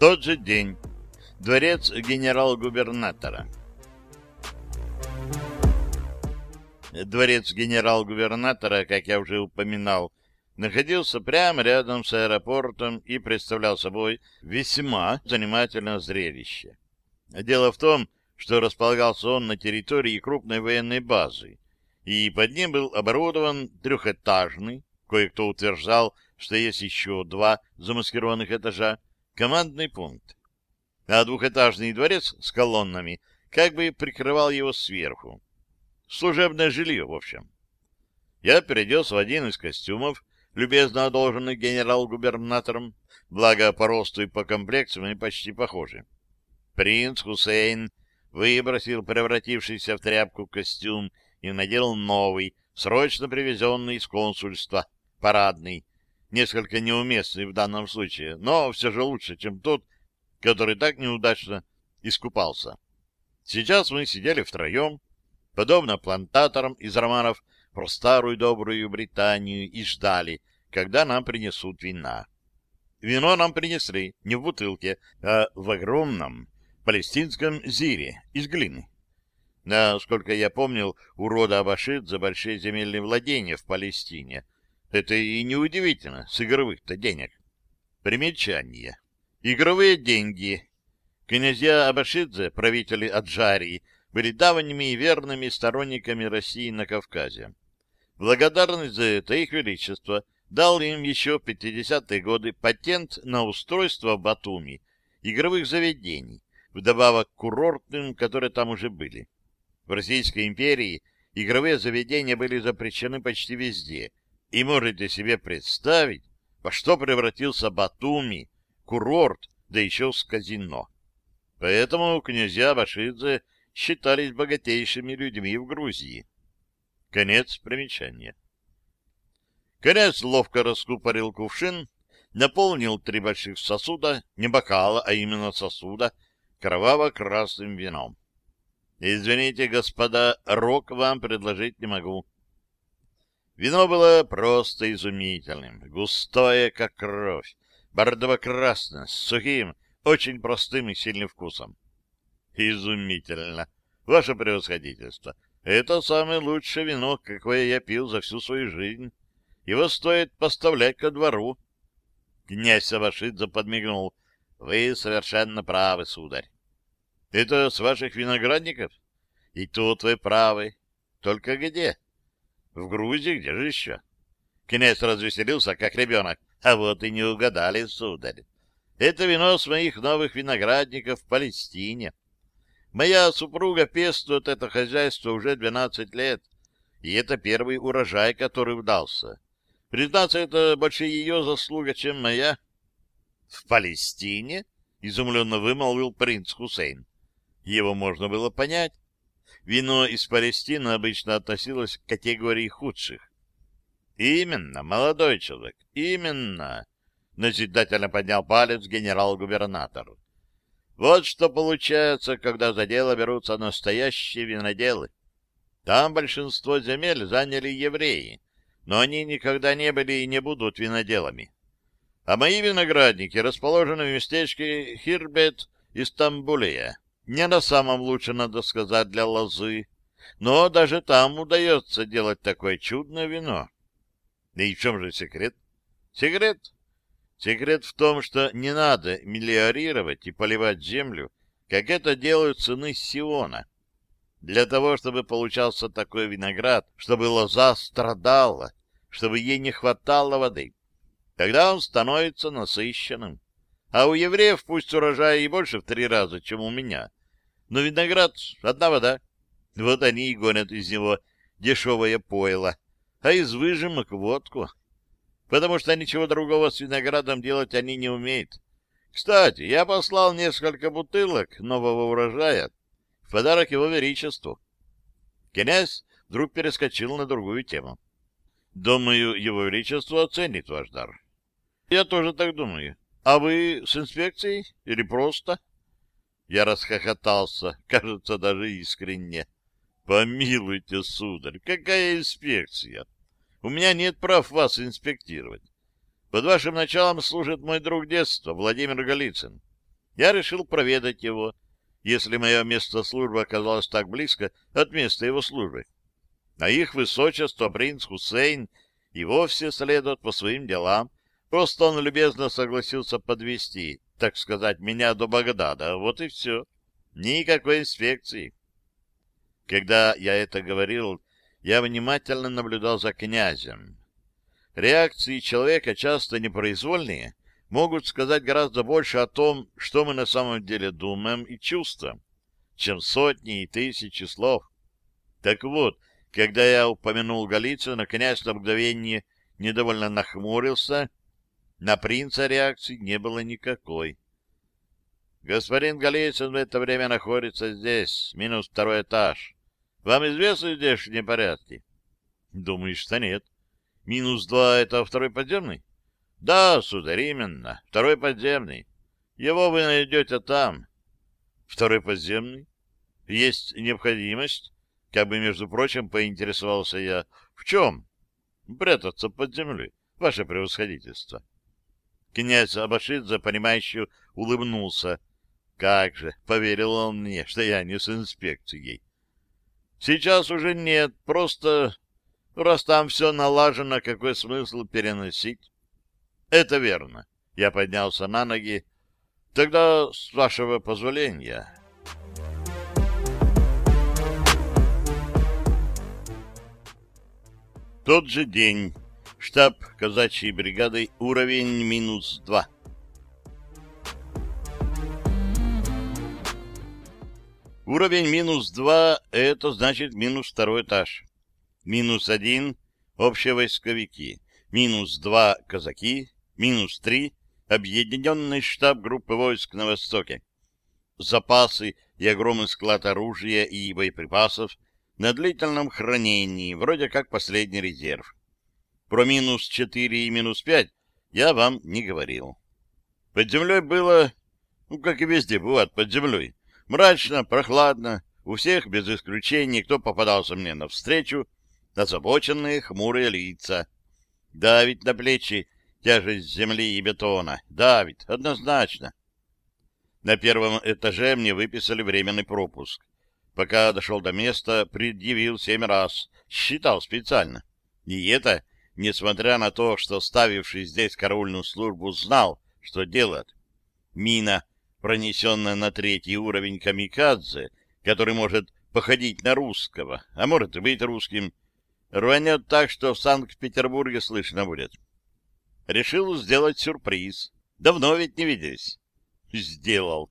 тот же день. Дворец генерал-губернатора. Дворец генерал-губернатора, как я уже упоминал, находился прямо рядом с аэропортом и представлял собой весьма занимательное зрелище. Дело в том, что располагался он на территории крупной военной базы, и под ним был оборудован трехэтажный, кое-кто утверждал, что есть еще два замаскированных этажа, командный пункт. А двухэтажный дворец с колоннами как бы прикрывал его сверху. Служебное жилье, в общем. Я переоделся в один из костюмов, любезно одолженный генерал-губернатором, благо по росту и по комплекции мы почти похожи. Принц Хусейн выбросил превратившийся в тряпку костюм и надел новый, срочно привезенный из консульства, парадный, несколько неуместный в данном случае, но все же лучше, чем тот, который так неудачно искупался. Сейчас мы сидели втроем, подобно плантаторам из романов про старую добрую Британию, и ждали, когда нам принесут вина. Вино нам принесли не в бутылке, а в огромном палестинском зире из глины. Насколько я помнил, у рода Абашид за большие земельные владения в Палестине. Это и неудивительно, с игровых-то денег. Примечание. Игровые деньги. Князья Абашидзе, правители Аджарии, были давними и верными сторонниками России на Кавказе. Благодарность за это их величество дал им еще в 50-е годы патент на устройство в Батуми игровых заведений, вдобавок к курортным, которые там уже были. В Российской империи игровые заведения были запрещены почти везде, и можете себе представить, во что превратился Батуми, курорт, да еще с казино. Поэтому князья Башидзе считались богатейшими людьми в Грузии. Конец примечания. Князь ловко раскупорил кувшин, наполнил три больших сосуда, не бокала, а именно сосуда, кроваво-красным вином. Извините, господа, рок вам предложить не могу. Вино было просто изумительным, густое, как кровь, бордово-красное, с сухим, очень простым и сильным вкусом. Изумительно! Ваше превосходительство! Это самое лучшее вино, какое я пил за всю свою жизнь. Его стоит поставлять ко двору. Князь Савашидзе подмигнул. Вы совершенно правы, сударь. Это с ваших виноградников? И тут вы правы. Только где? В Грузии, где же еще? Князь развеселился, как ребенок. А вот и не угадали, сударь. Это вино с моих новых виноградников в Палестине. Моя супруга пестует это хозяйство уже 12 лет, и это первый урожай, который удался. Признаться, это больше ее заслуга, чем моя. — В Палестине? — изумленно вымолвил принц Хусейн. Его можно было понять. Вино из Палестины обычно относилось к категории худших. «Именно, молодой человек, именно!» — назидательно поднял палец генерал-губернатор. «Вот что получается, когда за дело берутся настоящие виноделы. Там большинство земель заняли евреи, но они никогда не были и не будут виноделами. А мои виноградники расположены в местечке Хирбет, Истамбулия, не на самом лучшем, надо сказать, для лозы. Но даже там удается делать такое чудное вино. И в чем же секрет? Секрет? Секрет в том, что не надо мелиорировать и поливать землю, как это делают сыны Сиона. Для того, чтобы получался такой виноград, чтобы лоза страдала, чтобы ей не хватало воды, тогда он становится насыщенным. А у евреев пусть урожай и больше в три раза, чем у меня, но виноград — одна вода. Вот они и гонят из него дешевое пойло, а из выжимок — водку. Потому что ничего другого с виноградом делать они не умеют. Кстати, я послал несколько бутылок нового урожая в подарок его величеству. Князь вдруг перескочил на другую тему. Думаю, его величество оценит ваш дар. Я тоже так думаю. А вы с инспекцией или просто? Я расхохотался, кажется, даже искренне. Помилуйте, сударь, какая инспекция? У меня нет прав вас инспектировать. Под вашим началом служит мой друг детства, Владимир Голицын. Я решил проведать его, если мое место службы оказалось так близко от места его службы. А их высочество принц Хусейн и вовсе следует по своим делам. Просто он любезно согласился подвести, так сказать, меня до Багдада. Вот и все. Никакой инспекции. Когда я это говорил, я внимательно наблюдал за князем. Реакции человека часто непроизвольные, могут сказать гораздо больше о том, что мы на самом деле думаем и чувствуем, чем сотни и тысячи слов. Так вот, когда я упомянул Голицына, князь на мгновение недовольно нахмурился, на принца реакции не было никакой. Господин Голицын в это время находится здесь, минус второй этаж. Вам известны здешние порядки? Думаю, что нет. Минус два — это второй подземный? Да, сударь, именно. Второй подземный. Его вы найдете там. Второй подземный? Есть необходимость? Как бы, между прочим, поинтересовался я. В чем? Прятаться под землей, ваше превосходительство. Князь Абашидзе, понимающе улыбнулся. Как же, поверил он мне, что я не с инспекцией. Сейчас уже нет, просто раз там все налажено, какой смысл переносить? Это верно. Я поднялся на ноги. Тогда, с вашего позволения... Тот же день. Штаб казачьей бригады. Уровень минус два. Уровень минус два — это значит минус второй этаж. Минус один — общевойсковики. Минус два — казаки. Минус три — объединенный штаб группы войск на Востоке. Запасы и огромный склад оружия и боеприпасов — на длительном хранении, вроде как последний резерв. Про минус 4 и минус 5 я вам не говорил. Под землей было, ну, как и везде бывает под землей, мрачно, прохладно, у всех, без исключения, кто попадался мне навстречу, озабоченные хмурые лица. Давить на плечи тяжесть земли и бетона. Давит, однозначно. На первом этаже мне выписали временный пропуск. Пока дошел до места, предъявил семь раз. Считал специально. И это, несмотря на то, что ставивший здесь караульную службу знал, что делать. Мина, пронесенная на третий уровень камикадзе, который может походить на русского, а может и быть русским, рванет так, что в Санкт-Петербурге слышно будет. Решил сделать сюрприз. Давно ведь не виделись. Сделал.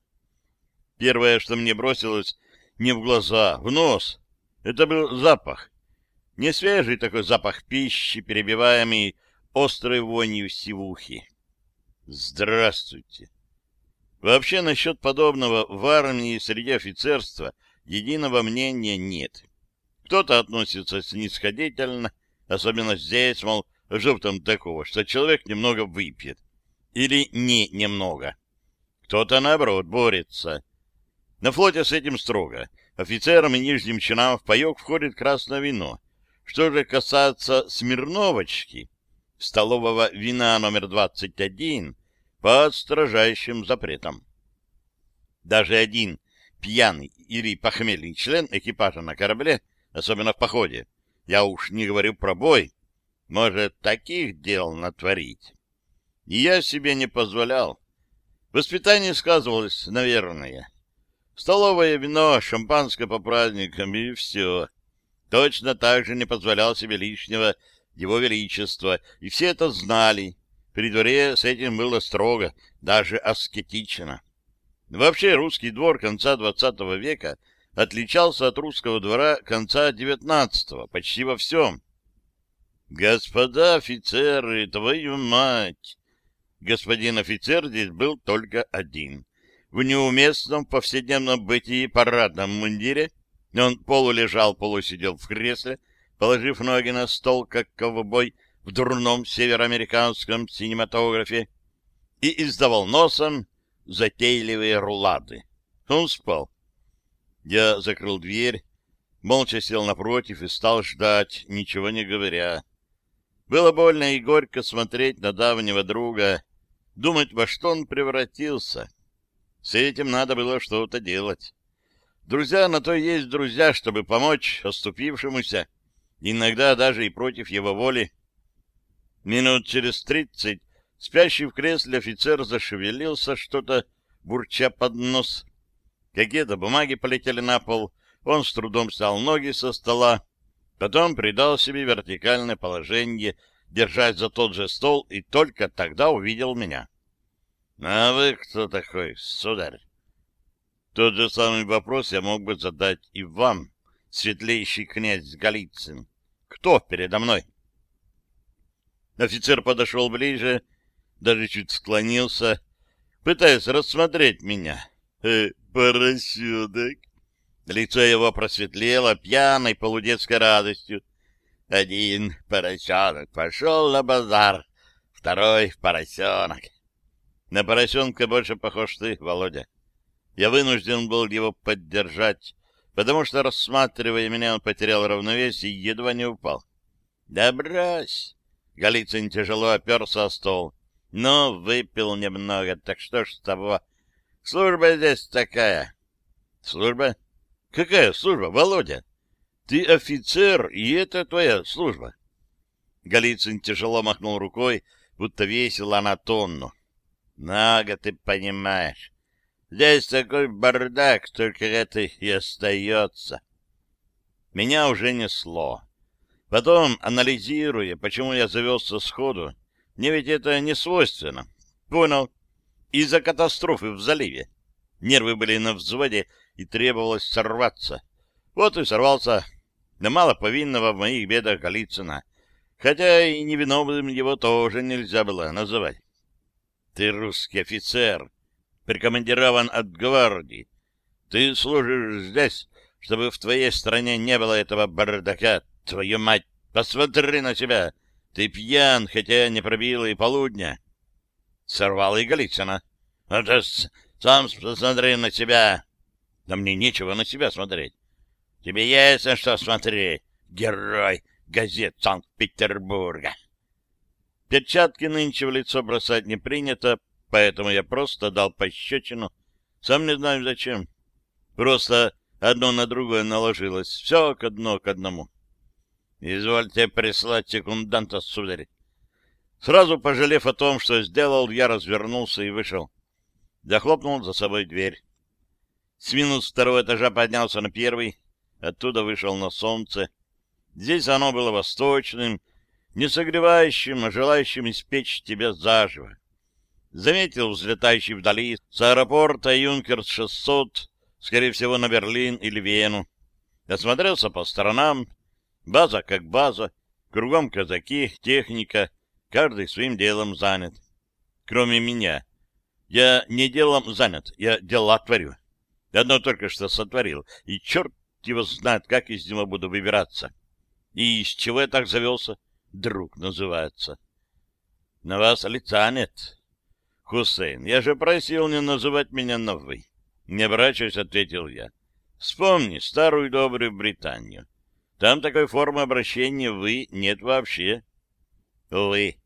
Первое, что мне бросилось не в глаза, в нос. Это был запах. Не свежий такой запах пищи, перебиваемый острой вонью сивухи. Здравствуйте. Вообще насчет подобного в армии среди офицерства единого мнения нет. Кто-то относится снисходительно, особенно здесь, мол, что там такого, что человек немного выпьет. Или не немного. Кто-то, наоборот, борется. На флоте с этим строго. Офицерам и нижним чинам в паек входит красное вино. Что же касается Смирновочки, столового вина номер 21, под строжайшим запретом. Даже один пьяный или похмельный член экипажа на корабле, особенно в походе, я уж не говорю про бой, может таких дел натворить. И я себе не позволял. Воспитание сказывалось, наверное. Столовое вино, шампанское по праздникам и все. Точно так же не позволял себе лишнего его величества, и все это знали. При дворе с этим было строго, даже аскетично. Вообще русский двор конца XX века отличался от русского двора конца XIX почти во всем. «Господа офицеры, твою мать!» Господин офицер здесь был только один в неуместном повседневном бытии парадном мундире. Он полулежал, полусидел в кресле, положив ноги на стол, как ковбой в дурном североамериканском синематографе, и издавал носом затейливые рулады. Он спал. Я закрыл дверь, молча сел напротив и стал ждать, ничего не говоря. Было больно и горько смотреть на давнего друга, думать, во что он превратился. С этим надо было что-то делать. Друзья на то есть друзья, чтобы помочь оступившемуся, иногда даже и против его воли. Минут через тридцать спящий в кресле офицер зашевелился, что-то бурча под нос. Какие-то бумаги полетели на пол, он с трудом снял ноги со стола, потом придал себе вертикальное положение, держась за тот же стол, и только тогда увидел меня. — А вы кто такой, сударь? Тот же самый вопрос я мог бы задать и вам, светлейший князь Голицын. Кто передо мной? Офицер подошел ближе, даже чуть склонился, пытаясь рассмотреть меня. Э, поросенок! Лицо его просветлело пьяной полудетской радостью. Один поросенок пошел на базар, второй — поросенок. На поросенка больше похож ты, Володя. Я вынужден был его поддержать, потому что, рассматривая меня, он потерял равновесие и едва не упал. — Да брось! — Голицын тяжело оперся о стол. — Ну, выпил немного, так что ж с того? Служба здесь такая. — Служба? Какая служба, Володя? Ты офицер, и это твоя служба. Голицын тяжело махнул рукой, будто весила она тонну. — Много ты понимаешь. Здесь такой бардак, только это и остается. Меня уже несло. Потом, анализируя, почему я завелся сходу, мне ведь это не свойственно. Понял. Из-за катастрофы в заливе. Нервы были на взводе, и требовалось сорваться. Вот и сорвался. Но мало повинного в моих бедах Голицына. Хотя и невиновным его тоже нельзя было называть. Ты русский офицер, прикомандирован от гвардии. Ты служишь здесь, чтобы в твоей стране не было этого бардака. Твою мать, посмотри на себя. Ты пьян, хотя не пробил и полудня. Сорвал и Голицына. А ты сам посмотри на себя. Да мне нечего на себя смотреть. Тебе есть на что смотреть, герой газет Санкт-Петербурга. Перчатки нынче в лицо бросать не принято, поэтому я просто дал пощечину. Сам не знаю зачем. Просто одно на другое наложилось. Все к одно к одному. Извольте прислать секунданта, сударь. Сразу пожалев о том, что сделал, я развернулся и вышел. Захлопнул за собой дверь. С минус второго этажа поднялся на первый, оттуда вышел на солнце. Здесь оно было восточным, не согревающим, а желающим испечь тебя заживо заметил взлетающий вдали с аэропорта Юнкерс-600, скорее всего, на Берлин или Вену. Осмотрелся по сторонам, база как база, кругом казаки, техника, каждый своим делом занят. Кроме меня. Я не делом занят, я дела творю. Одно только что сотворил, и черт его знает, как из него буду выбираться. И из чего я так завелся? Друг называется. На вас лица нет. Хусейн, я же просил не называть меня на «вы». Не обращаясь, ответил я. Вспомни старую добрую Британию. Там такой формы обращения «вы» нет вообще. Увы.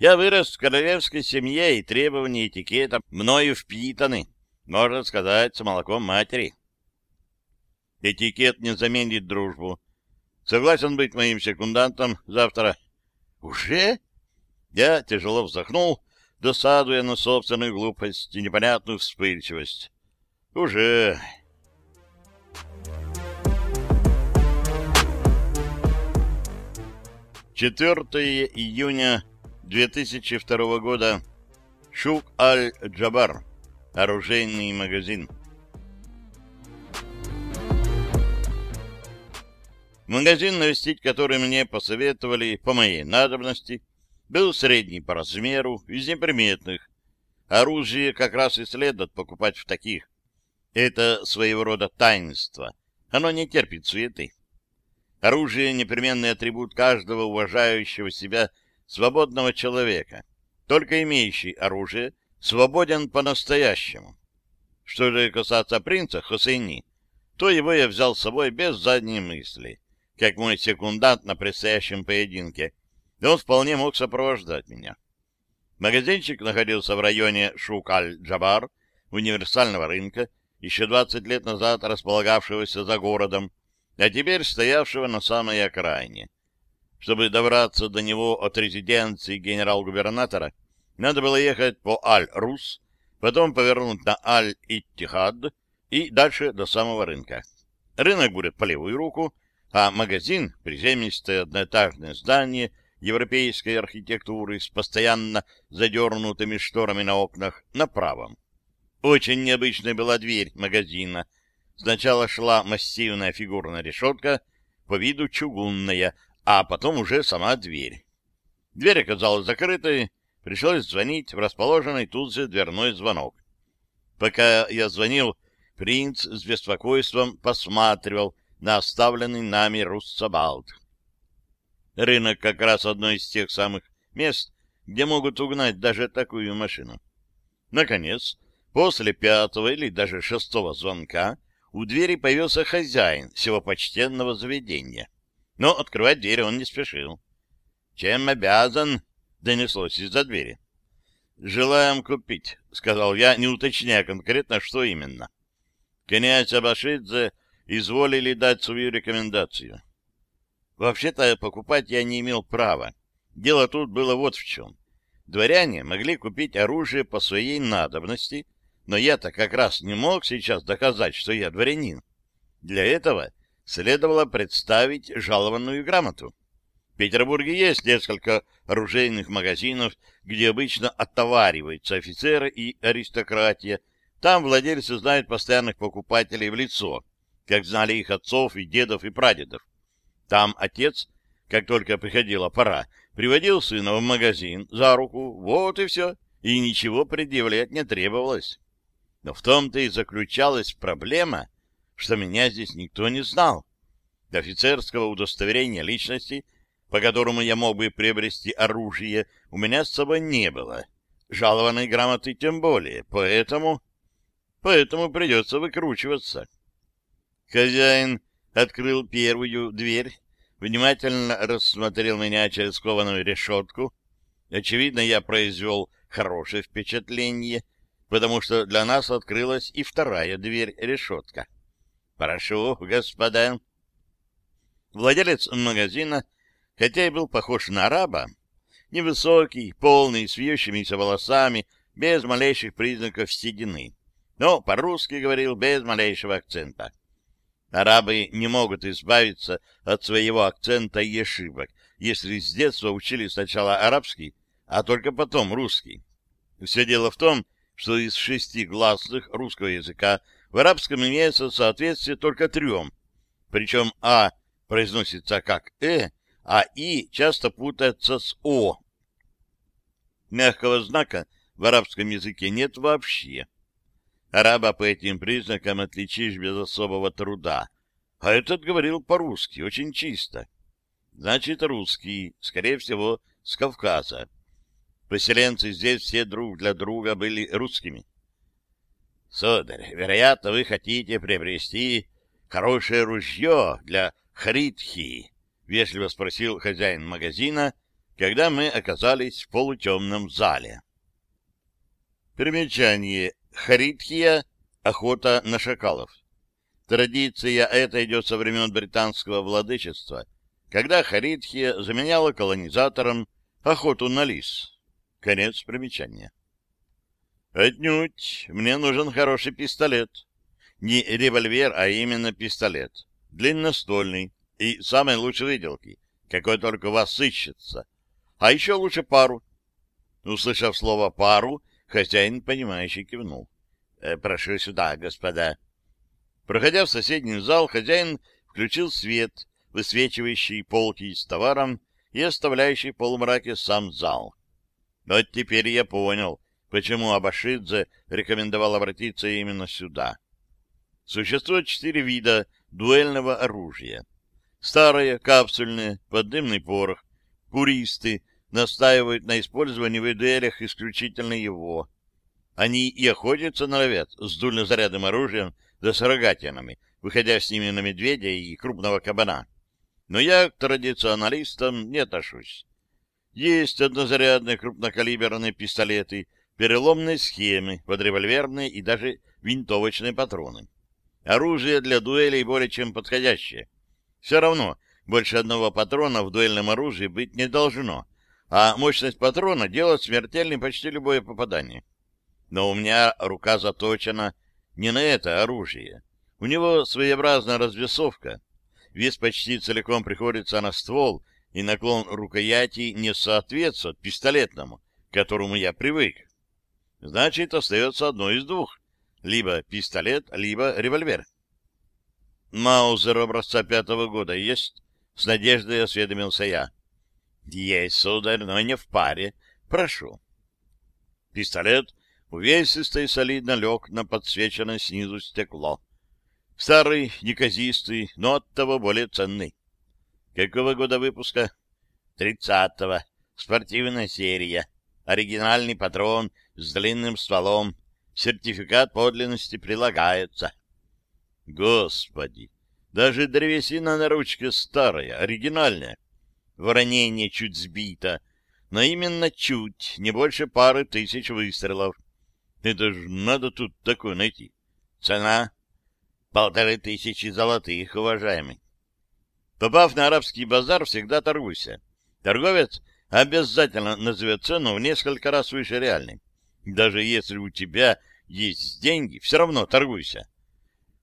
Я вырос в королевской семье, и требования этикета мною впитаны, можно сказать, с молоком матери. Этикет не заменит дружбу. Согласен быть моим секундантом завтра. Уже? Я тяжело вздохнул досадуя на собственную глупость и непонятную вспыльчивость. Уже... Четвертое июня 2002 года. Шук Аль-Джабар. Оружейный магазин. Магазин, навестить который мне посоветовали по моей надобности, был средний по размеру, из неприметных. Оружие как раз и следует покупать в таких. Это своего рода таинство. Оно не терпит суеты. Оружие — непременный атрибут каждого уважающего себя свободного человека. Только имеющий оружие свободен по-настоящему. Что же касается принца Хосейни, то его я взял с собой без задней мысли, как мой секундант на предстоящем поединке — и он вполне мог сопровождать меня. Магазинчик находился в районе Шукаль-Джабар, универсального рынка, еще 20 лет назад располагавшегося за городом, а теперь стоявшего на самой окраине. Чтобы добраться до него от резиденции генерал-губернатора, надо было ехать по Аль-Рус, потом повернуть на Аль-Иттихад и дальше до самого рынка. Рынок будет по левую руку, а магазин — приземистое одноэтажное здание европейской архитектуры с постоянно задернутыми шторами на окнах на правом. Очень необычная была дверь магазина. Сначала шла массивная фигурная решетка, по виду чугунная, а потом уже сама дверь. Дверь оказалась закрытой, пришлось звонить в расположенный тут же дверной звонок. Пока я звонил, принц с беспокойством посматривал на оставленный нами Руссабалт. Рынок как раз одно из тех самых мест, где могут угнать даже такую машину. Наконец, после пятого или даже шестого звонка у двери появился хозяин всего почтенного заведения. Но открывать дверь он не спешил. «Чем обязан?» — донеслось из-за двери. «Желаем купить», — сказал я, не уточняя конкретно, что именно. Князь Абашидзе изволили дать свою рекомендацию. Вообще-то покупать я не имел права. Дело тут было вот в чем. Дворяне могли купить оружие по своей надобности, но я-то как раз не мог сейчас доказать, что я дворянин. Для этого следовало представить жалованную грамоту. В Петербурге есть несколько оружейных магазинов, где обычно оттовариваются офицеры и аристократия. Там владельцы знают постоянных покупателей в лицо, как знали их отцов и дедов и прадедов. Там отец, как только приходила пора, приводил сына в магазин за руку, вот и все, и ничего предъявлять не требовалось. Но в том-то и заключалась проблема, что меня здесь никто не знал. До офицерского удостоверения личности, по которому я мог бы приобрести оружие, у меня с собой не было. Жалованной грамоты тем более, поэтому... Поэтому придется выкручиваться. Хозяин открыл первую дверь, внимательно рассмотрел меня через кованую решетку. Очевидно, я произвел хорошее впечатление, потому что для нас открылась и вторая дверь-решетка. «Прошу, господа». Владелец магазина, хотя и был похож на араба, невысокий, полный, с вьющимися волосами, без малейших признаков седины, но по-русски говорил без малейшего акцента. Арабы не могут избавиться от своего акцента и ошибок, если с детства учили сначала арабский, а только потом русский. Все дело в том, что из шести гласных русского языка в арабском имеется соответствие только трем, причем «а» произносится как «э», а «и» часто путается с «о». Мягкого знака в арабском языке нет вообще. Араба по этим признакам отличишь без особого труда. А этот говорил по-русски, очень чисто. Значит, русский, скорее всего, с Кавказа. Поселенцы здесь все друг для друга были русскими. Сударь, вероятно, вы хотите приобрести хорошее ружье для Харитхи, вежливо спросил хозяин магазина, когда мы оказались в полутемном зале. Примечание. Харитхия — охота на шакалов. Традиция эта идет со времен британского владычества, когда Харитхия заменяла колонизаторам охоту на лис. Конец примечания. Отнюдь, мне нужен хороший пистолет. Не револьвер, а именно пистолет. Длинноствольный и самой лучшей выделки, какой только у вас сыщется. А еще лучше пару. Услышав слово «пару», Хозяин, понимающий, кивнул. «Э, — Прошу сюда, господа. Проходя в соседний зал, хозяин включил свет, высвечивающий полки с товаром и оставляющий в полумраке сам зал. Вот теперь я понял, почему Абашидзе рекомендовал обратиться именно сюда. Существует четыре вида дуэльного оружия. Старое, капсульное, поддымный порох, пуристы, настаивают на использовании в дуэлях исключительно его. Они и охотятся норовят с дульнозарядным оружием да с рогатинами, выходя с ними на медведя и крупного кабана. Но я к традиционалистам не отношусь. Есть однозарядные крупнокалиберные пистолеты, переломной схемы под револьверные и даже винтовочные патроны. Оружие для дуэлей более чем подходящее. Все равно больше одного патрона в дуэльном оружии быть не должно, а мощность патрона делает смертельным почти любое попадание. Но у меня рука заточена не на это оружие. У него своеобразная развесовка. Вес почти целиком приходится на ствол, и наклон рукояти не соответствует пистолетному, к которому я привык. Значит, остается одно из двух. Либо пистолет, либо револьвер. Маузер образца пятого года есть? С надеждой осведомился я. Есть, сударь, но не в паре. Прошу. Пистолет увесисто и солидно лег на подсвеченное снизу стекло. Старый, неказистый, но оттого более ценный. Какого года выпуска? Тридцатого. Спортивная серия. Оригинальный патрон с длинным стволом. Сертификат подлинности прилагается. Господи! Даже древесина на ручке старая, оригинальная. Воронение чуть сбито, но именно чуть, не больше пары тысяч выстрелов. Это же надо тут такое найти. Цена? Полторы тысячи золотых, уважаемый. Попав на арабский базар, всегда торгуйся. Торговец обязательно назовет цену в несколько раз выше реальной. Даже если у тебя есть деньги, все равно торгуйся.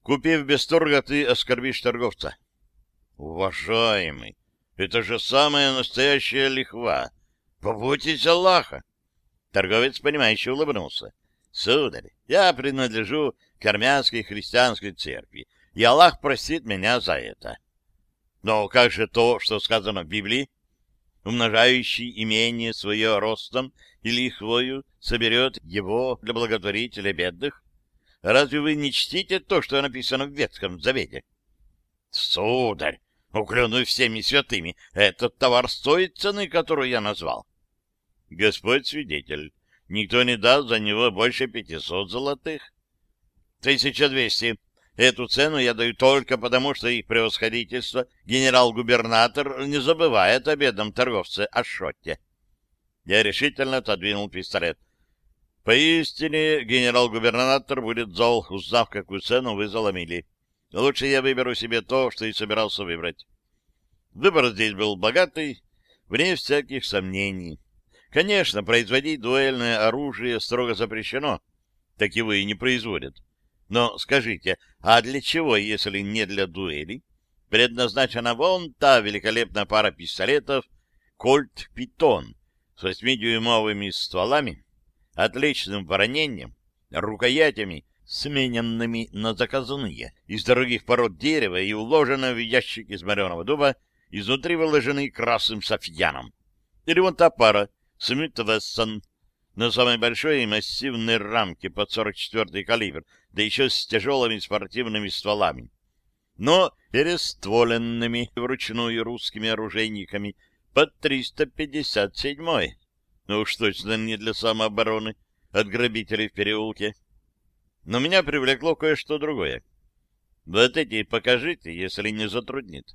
Купив без торга, ты оскорбишь торговца. Уважаемый, это же самая настоящая лихва. Побойтесь Аллаха. Торговец, понимающе улыбнулся. Сударь, я принадлежу к армянской христианской церкви, и Аллах простит меня за это. Но как же то, что сказано в Библии? Умножающий имение свое ростом и лихвою соберет его для благотворителя бедных? Разве вы не чтите то, что написано в Ветхом Завете? Сударь, уклянусь всеми святыми, этот товар стоит цены, которую я назвал. Господь свидетель, никто не даст за него больше пятисот золотых. Тысяча двести. Эту цену я даю только потому, что их превосходительство, генерал-губернатор, не забывает о бедном торговце Ашотте. Я решительно отодвинул пистолет. Поистине, генерал-губернатор будет зол, узнав, какую цену вы заломили. Лучше я выберу себе то, что и собирался выбрать. Выбор здесь был богатый, вне всяких сомнений. Конечно, производить дуэльное оружие строго запрещено. Так его и не производят. Но скажите, а для чего, если не для дуэли, предназначена вон та великолепная пара пистолетов «Кольт Питон» с восьмидюймовыми стволами, отличным воронением, рукоятями, смененными на заказанные, из дорогих пород дерева и уложенные в ящик из мореного дуба, изнутри выложенный красным софьяном. Или вон та пара Смит Вессон на самой большой и массивной рамке под 44-й калибр, да еще с тяжелыми спортивными стволами. Но перестволенными вручную русскими оружейниками под 357-й. Ну уж точно не для самообороны от грабителей в переулке. Но меня привлекло кое-что другое. Вот эти покажите, если не затруднит.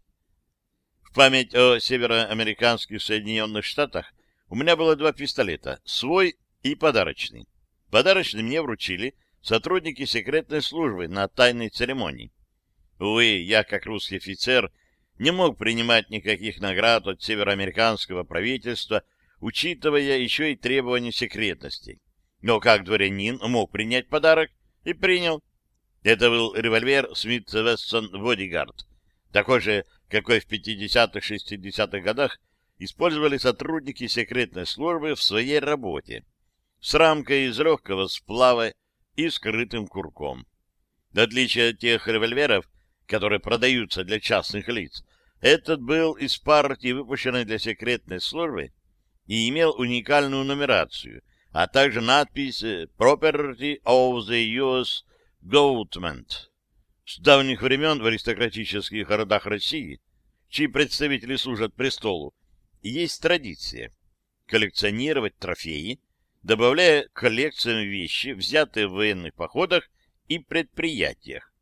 В память о североамериканских Соединенных Штатах у меня было два пистолета, свой и подарочный. Подарочный мне вручили сотрудники секретной службы на тайной церемонии. Увы, я, как русский офицер, не мог принимать никаких наград от североамериканского правительства, учитывая еще и требования секретности. Но как дворянин мог принять подарок и принял. Это был револьвер Смит Вессон Бодигард, такой же, какой в 50-60-х годах использовали сотрудники секретной службы в своей работе с рамкой из легкого сплава и скрытым курком. В отличие от тех револьверов, которые продаются для частных лиц, этот был из партии, выпущенной для секретной службы, и имел уникальную нумерацию, а также надпись «Property of the U.S. Government». С давних времен в аристократических родах России, чьи представители служат престолу, есть традиция коллекционировать трофеи, добавляя к коллекциям вещи, взятые в военных походах и предприятиях.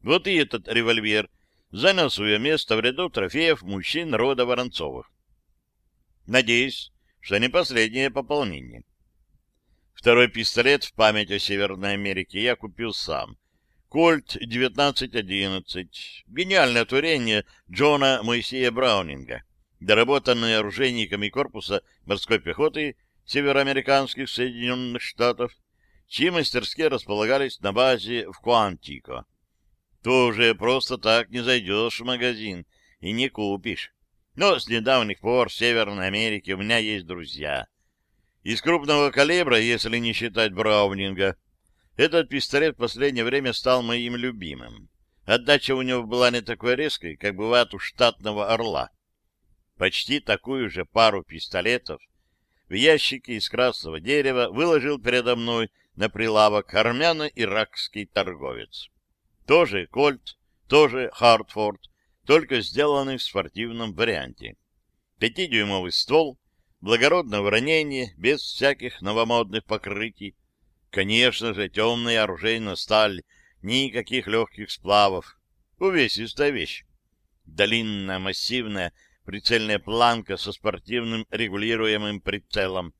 Вот и этот револьвер занял свое место в ряду трофеев мужчин рода Воронцовых. Надеюсь, что не последнее пополнение. Второй пистолет в память о Северной Америке я купил сам. Кольт 1911. Гениальное творение Джона Моисея Браунинга, доработанное оружейниками корпуса морской пехоты североамериканских Соединенных Штатов, чьи мастерские располагались на базе в Куантико. Тоже просто так не зайдешь в магазин и не купишь. Но с недавних пор в Северной Америке у меня есть друзья. Из крупного калибра, если не считать Браунинга, этот пистолет в последнее время стал моим любимым. Отдача у него была не такой резкой, как бывает у штатного «Орла». Почти такую же пару пистолетов в ящике из красного дерева выложил передо мной на прилавок армяно-иракский торговец. Тоже Кольт, тоже Хартфорд, только сделанный в спортивном варианте. Пятидюймовый ствол, благородное воронение, без всяких новомодных покрытий. Конечно же, темная оружейная сталь, никаких легких сплавов. Увесистая вещь. Длинная, массивная, прицельная планка со спортивным регулируемым прицелом.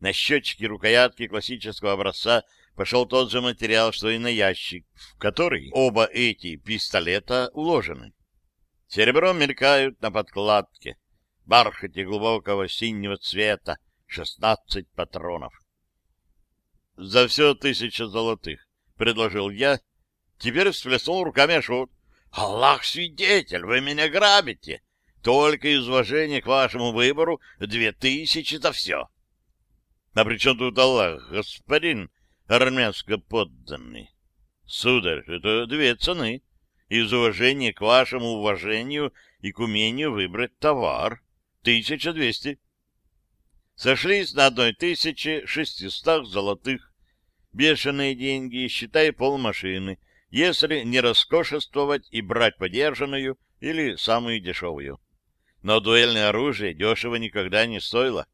На щечке рукоятки классического образца пошел тот же материал, что и на ящик, в который оба эти пистолета уложены. Серебром мелькают на подкладке бархате глубокого синего цвета, шестнадцать патронов. — За все тысяча золотых, — предложил я. Теперь всплеснул руками Ашот. — Аллах свидетель, вы меня грабите! Только из уважения к вашему выбору две тысячи за все. — А при чем тут Аллах, господин армянско подданный? — Сударь, это две цены. Из уважения к вашему уважению и к умению выбрать товар. 1200. Сошлись на одной тысяче шестистах золотых. Бешеные деньги, считай полмашины, если не роскошествовать и брать подержанную или самую дешевую. Но дуэльное оружие дешево никогда не стоило.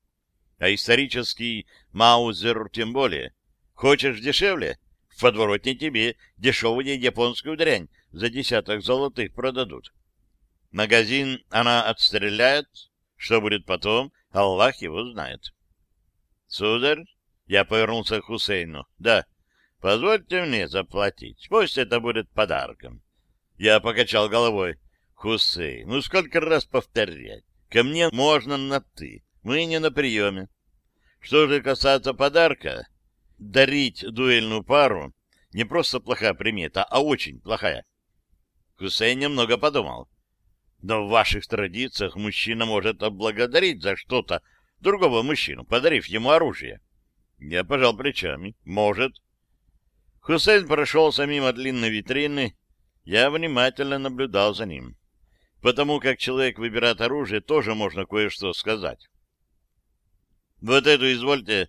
А исторический маузер тем более. Хочешь дешевле? В подворотне тебе дешевую японскую дрянь за десяток золотых продадут. Магазин она отстреляет, что будет потом, Аллах его знает. Сударь, я повернулся к Хусейну. Да, позвольте мне заплатить. Пусть это будет подарком. Я покачал головой. Хусейн, ну сколько раз повторять? Ко мне можно на «ты». Мы не на приеме. Что же касается подарка, дарить дуэльную пару не просто плохая примета, а очень плохая. Хусейн немного подумал. Но в ваших традициях мужчина может отблагодарить за что-то другого мужчину, подарив ему оружие. Я пожал плечами. Может. Хусейн прошелся мимо длинной витрины. Я внимательно наблюдал за ним. Потому как человек выбирает оружие, тоже можно кое-что сказать. Вот эту, извольте,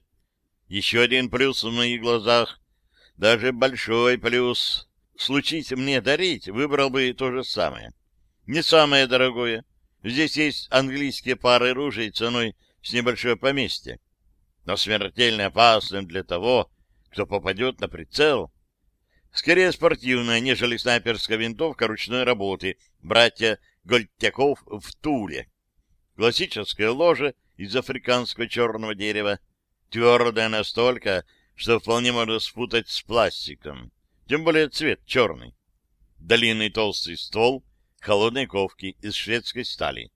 еще один плюс в моих глазах. Даже большой плюс. Случись мне дарить, выбрал бы то же самое. Не самое дорогое. Здесь есть английские пары ружей ценой с небольшое поместье. Но смертельно опасным для того, кто попадет на прицел. Скорее спортивная, нежели снайперская винтовка ручной работы братья Гольтяков в Туле. Классическое ложе из африканского черного дерева, твердое настолько, что вполне можно спутать с пластиком, тем более цвет черный. Длинный толстый ствол холодной ковки из шведской стали.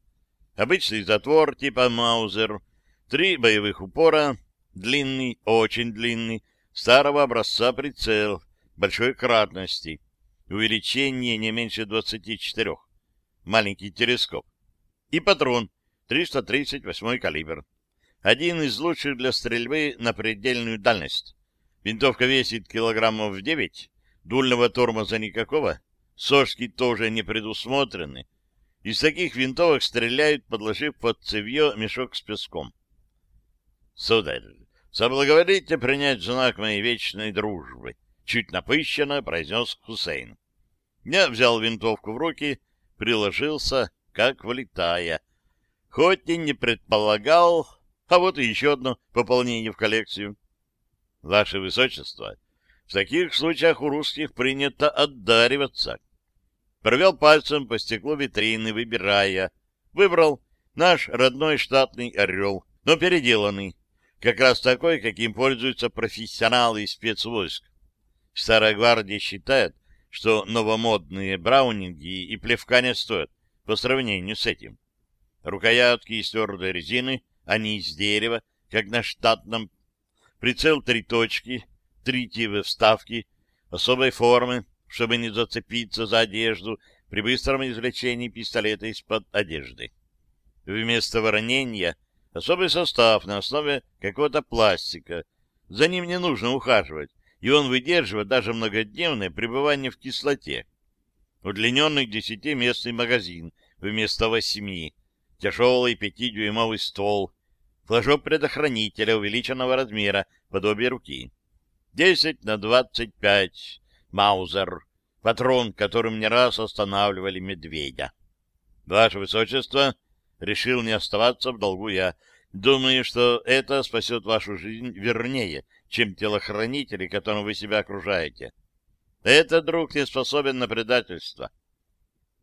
Обычный затвор типа Маузер, три боевых упора, длинный, очень длинный, старого образца прицел, большой кратности, увеличение не меньше 24, маленький телескоп и патрон 338 калибр. Один из лучших для стрельбы на предельную дальность. Винтовка весит килограммов 9, дульного тормоза никакого, Сошки тоже не предусмотрены. Из таких винтовок стреляют, подложив под цевье мешок с песком. Сударь, соблаговолите принять знак моей вечной дружбы, чуть напыщенно произнес Хусейн. Я взял винтовку в руки, приложился, как влетая. Хоть и не предполагал, а вот и еще одно пополнение в коллекцию. Ваше Высочество, в таких случаях у русских принято отдариваться провел пальцем по стеклу витрины, выбирая. Выбрал наш родной штатный «Орел», но переделанный. как раз такой, каким пользуются профессионалы из спецвойск. Старая гвардия считает, что новомодные браунинги и плевка не стоят по сравнению с этим. Рукоятки из твердой резины, они из дерева, как на штатном. Прицел три точки, три типа вставки, особой формы, чтобы не зацепиться за одежду при быстром извлечении пистолета из-под одежды. Вместо воронения особый состав на основе какого-то пластика. За ним не нужно ухаживать, и он выдерживает даже многодневное пребывание в кислоте. Удлиненный десятиместный магазин вместо восьми, тяжелый пятидюймовый ствол, флажок предохранителя увеличенного размера, подобие руки. Десять на двадцать пять, маузер, патрон, которым не раз останавливали медведя. Ваше Высочество, решил не оставаться в долгу я, думаю, что это спасет вашу жизнь вернее, чем телохранители, которым вы себя окружаете. Этот друг не способен на предательство.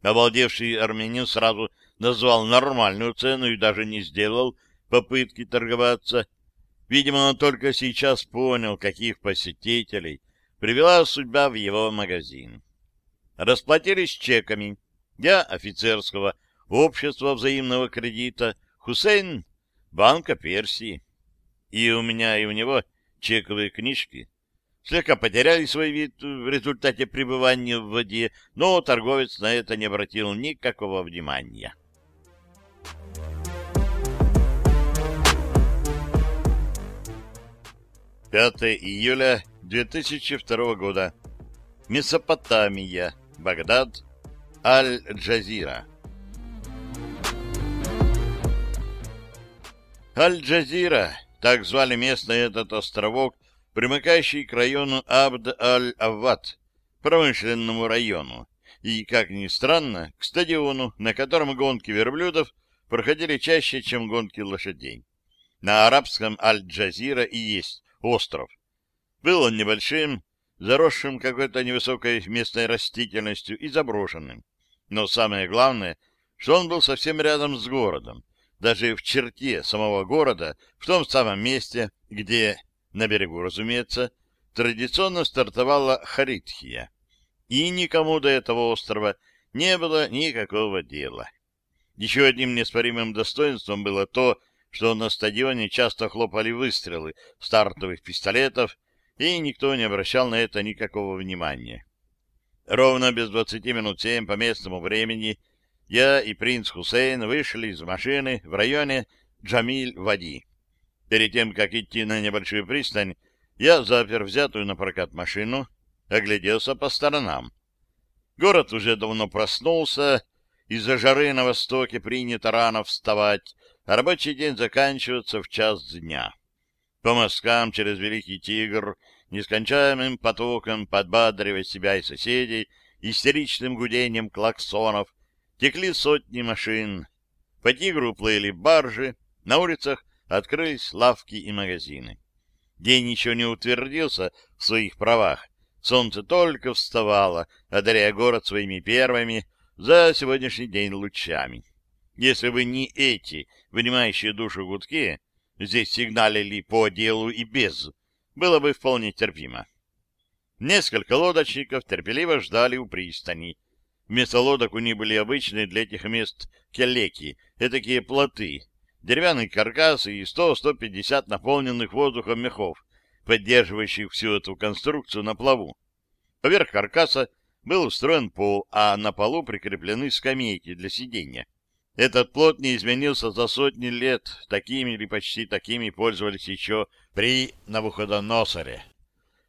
Обалдевший армянин сразу назвал нормальную цену и даже не сделал попытки торговаться. Видимо, он только сейчас понял, каких посетителей привела судьба в его магазин. Расплатились чеками. Я офицерского общества взаимного кредита, Хусейн — банка Персии. И у меня, и у него чековые книжки слегка потеряли свой вид в результате пребывания в воде, но торговец на это не обратил никакого внимания. 5 июля 2002 года. Месопотамия, Багдад, Аль-Джазира. Аль-Джазира, так звали местный этот островок, примыкающий к району Абд-Аль-Авват, промышленному району, и, как ни странно, к стадиону, на котором гонки верблюдов проходили чаще, чем гонки лошадей. На арабском Аль-Джазира и есть остров. Был он небольшим, заросшим какой-то невысокой местной растительностью и заброшенным. Но самое главное, что он был совсем рядом с городом, даже в черте самого города, в том самом месте, где, на берегу, разумеется, традиционно стартовала Харитхия. И никому до этого острова не было никакого дела. Еще одним неоспоримым достоинством было то, что на стадионе часто хлопали выстрелы стартовых пистолетов, и никто не обращал на это никакого внимания. Ровно без двадцати минут семь по местному времени я и принц Хусейн вышли из машины в районе Джамиль-Вади. Перед тем, как идти на небольшую пристань, я запер взятую на прокат машину, огляделся по сторонам. Город уже давно проснулся, из-за жары на востоке принято рано вставать, а рабочий день заканчивается в час дня. По мосткам через Великий Тигр, нескончаемым потоком подбадривая себя и соседей, истеричным гудением клаксонов, текли сотни машин. По Тигру плыли баржи, на улицах открылись лавки и магазины. День еще не утвердился в своих правах. Солнце только вставало, одаряя город своими первыми за сегодняшний день лучами. Если бы не эти, вынимающие душу гудки, здесь сигналили по делу и без, было бы вполне терпимо. Несколько лодочников терпеливо ждали у пристани. Вместо лодок у них были обычные для этих мест келеки, этакие плоты, деревянный каркас и 100-150 наполненных воздухом мехов, поддерживающих всю эту конструкцию на плаву. Поверх каркаса был устроен пол, а на полу прикреплены скамейки для сидения. Этот плод не изменился за сотни лет, такими или почти такими пользовались еще при Навуходоносоре.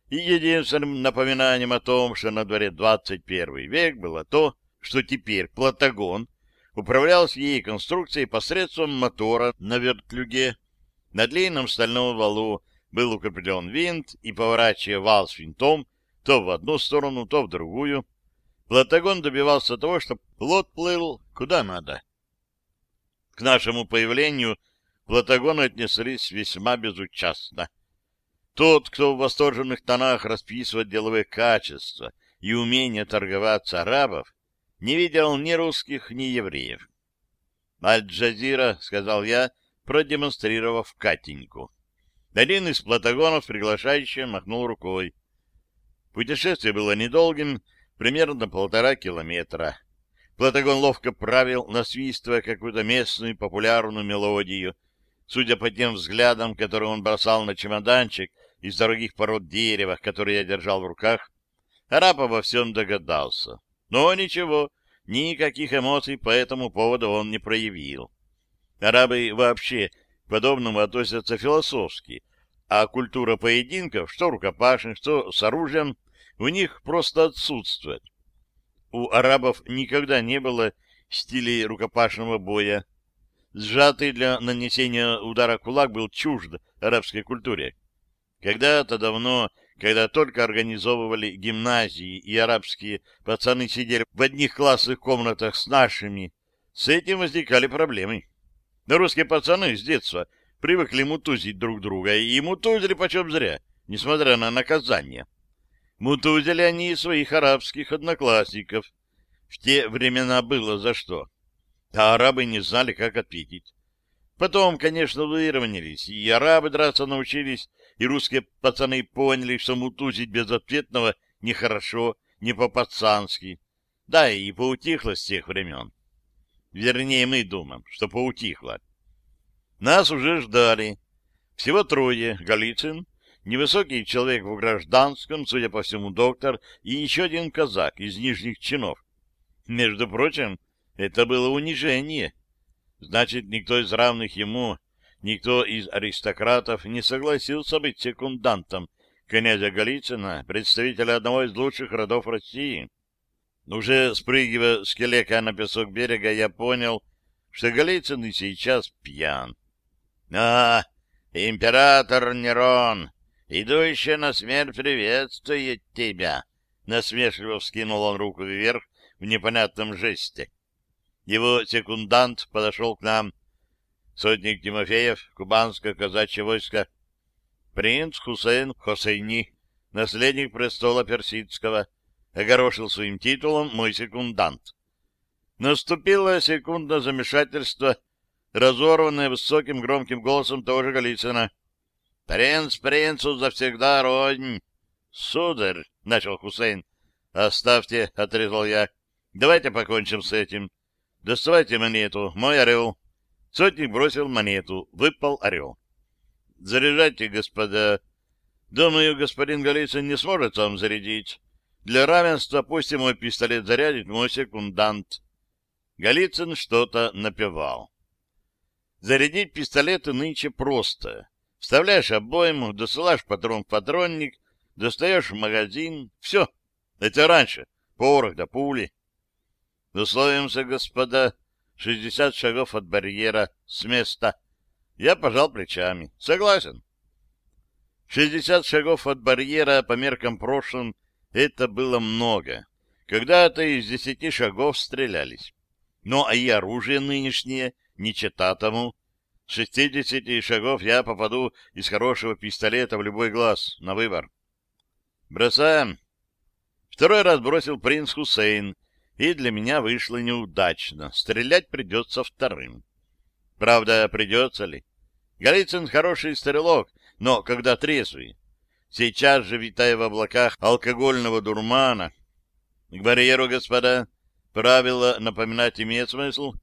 И единственным напоминанием о том, что на дворе 21 век, было то, что теперь Платагон управлялся ей конструкцией посредством мотора на вертлюге. На длинном стальном валу был укреплен винт, и, поворачивая вал с винтом, то в одну сторону, то в другую, Платагон добивался того, чтобы плот плыл куда надо. К нашему появлению Платагоны отнеслись весьма безучастно. Тот, кто в восторженных тонах расписывает деловые качества и умение торговаться арабов, не видел ни русских, ни евреев. «Аль-Джазира», — сказал я, продемонстрировав Катеньку. Один из платагонов приглашающе махнул рукой. Путешествие было недолгим, примерно полтора километра. Платагон ловко правил, насвистывая какую-то местную популярную мелодию. Судя по тем взглядам, которые он бросал на чемоданчик из дорогих пород дерева, который я держал в руках, араб обо всем догадался. Но ничего, никаких эмоций по этому поводу он не проявил. Арабы вообще к подобному относятся философски, а культура поединков, что рукопашных, что с оружием, у них просто отсутствует. У арабов никогда не было стилей рукопашного боя. Сжатый для нанесения удара кулак был чужд арабской культуре. Когда-то давно, когда только организовывали гимназии, и арабские пацаны сидели в одних классных комнатах с нашими, с этим возникали проблемы. Но русские пацаны с детства привыкли мутузить друг друга, и мутузили почем зря, несмотря на наказание. Мутузили они и своих арабских одноклассников. В те времена было за что. А арабы не знали, как ответить. Потом, конечно, выровнялись, и арабы драться научились, и русские пацаны поняли, что мутузить безответного нехорошо, не по-пацански. Да, и поутихло с тех времен. Вернее, мы думаем, что поутихло. Нас уже ждали. Всего трое. Голицын, невысокий человек в гражданском, судя по всему, доктор, и еще один казак из нижних чинов. Между прочим, это было унижение. Значит, никто из равных ему, никто из аристократов не согласился быть секундантом князя Голицына, представителя одного из лучших родов России. Уже спрыгивая с келека на песок берега, я понял, что Голицын и сейчас пьян. — А, император Нерон, идущий на смерть приветствует тебя! — насмешливо вскинул он руку вверх в непонятном жесте. Его секундант подошел к нам. Сотник Тимофеев, кубанское казачье войско. Принц Хусейн Хосейни, наследник престола персидского, огорошил своим титулом мой секундант. Наступило секундное замешательство, разорванное высоким громким голосом того же Голицына. «Принц принцу завсегда рознь!» «Сударь!» — начал Хусейн. «Оставьте!» — отрезал я. «Давайте покончим с этим. Доставайте монету, мой орел. Сотник бросил монету, выпал орел. Заряжайте, господа. Думаю, господин Голицын не сможет сам зарядить. Для равенства пусть мой пистолет зарядит мой секундант. Голицын что-то напевал. Зарядить пистолеты нынче просто. Вставляешь обойму, досылаешь патрон в патронник, достаешь магазин. Все. Это раньше. Порох да пули. Условимся, господа, шестьдесят шагов от барьера, с места. Я пожал плечами. Согласен. Шестьдесят шагов от барьера по меркам прошлым — это было много. Когда-то из десяти шагов стрелялись. Но и оружие нынешнее не чета тому. Шестидесяти шагов я попаду из хорошего пистолета в любой глаз, на выбор. Бросаем. Второй раз бросил принц Хусейн, и для меня вышло неудачно. Стрелять придется вторым. Правда, придется ли? Голицын хороший стрелок, но когда трезвый. Сейчас же, витая в облаках алкогольного дурмана, к барьеру, господа, правило напоминать имеет смысл?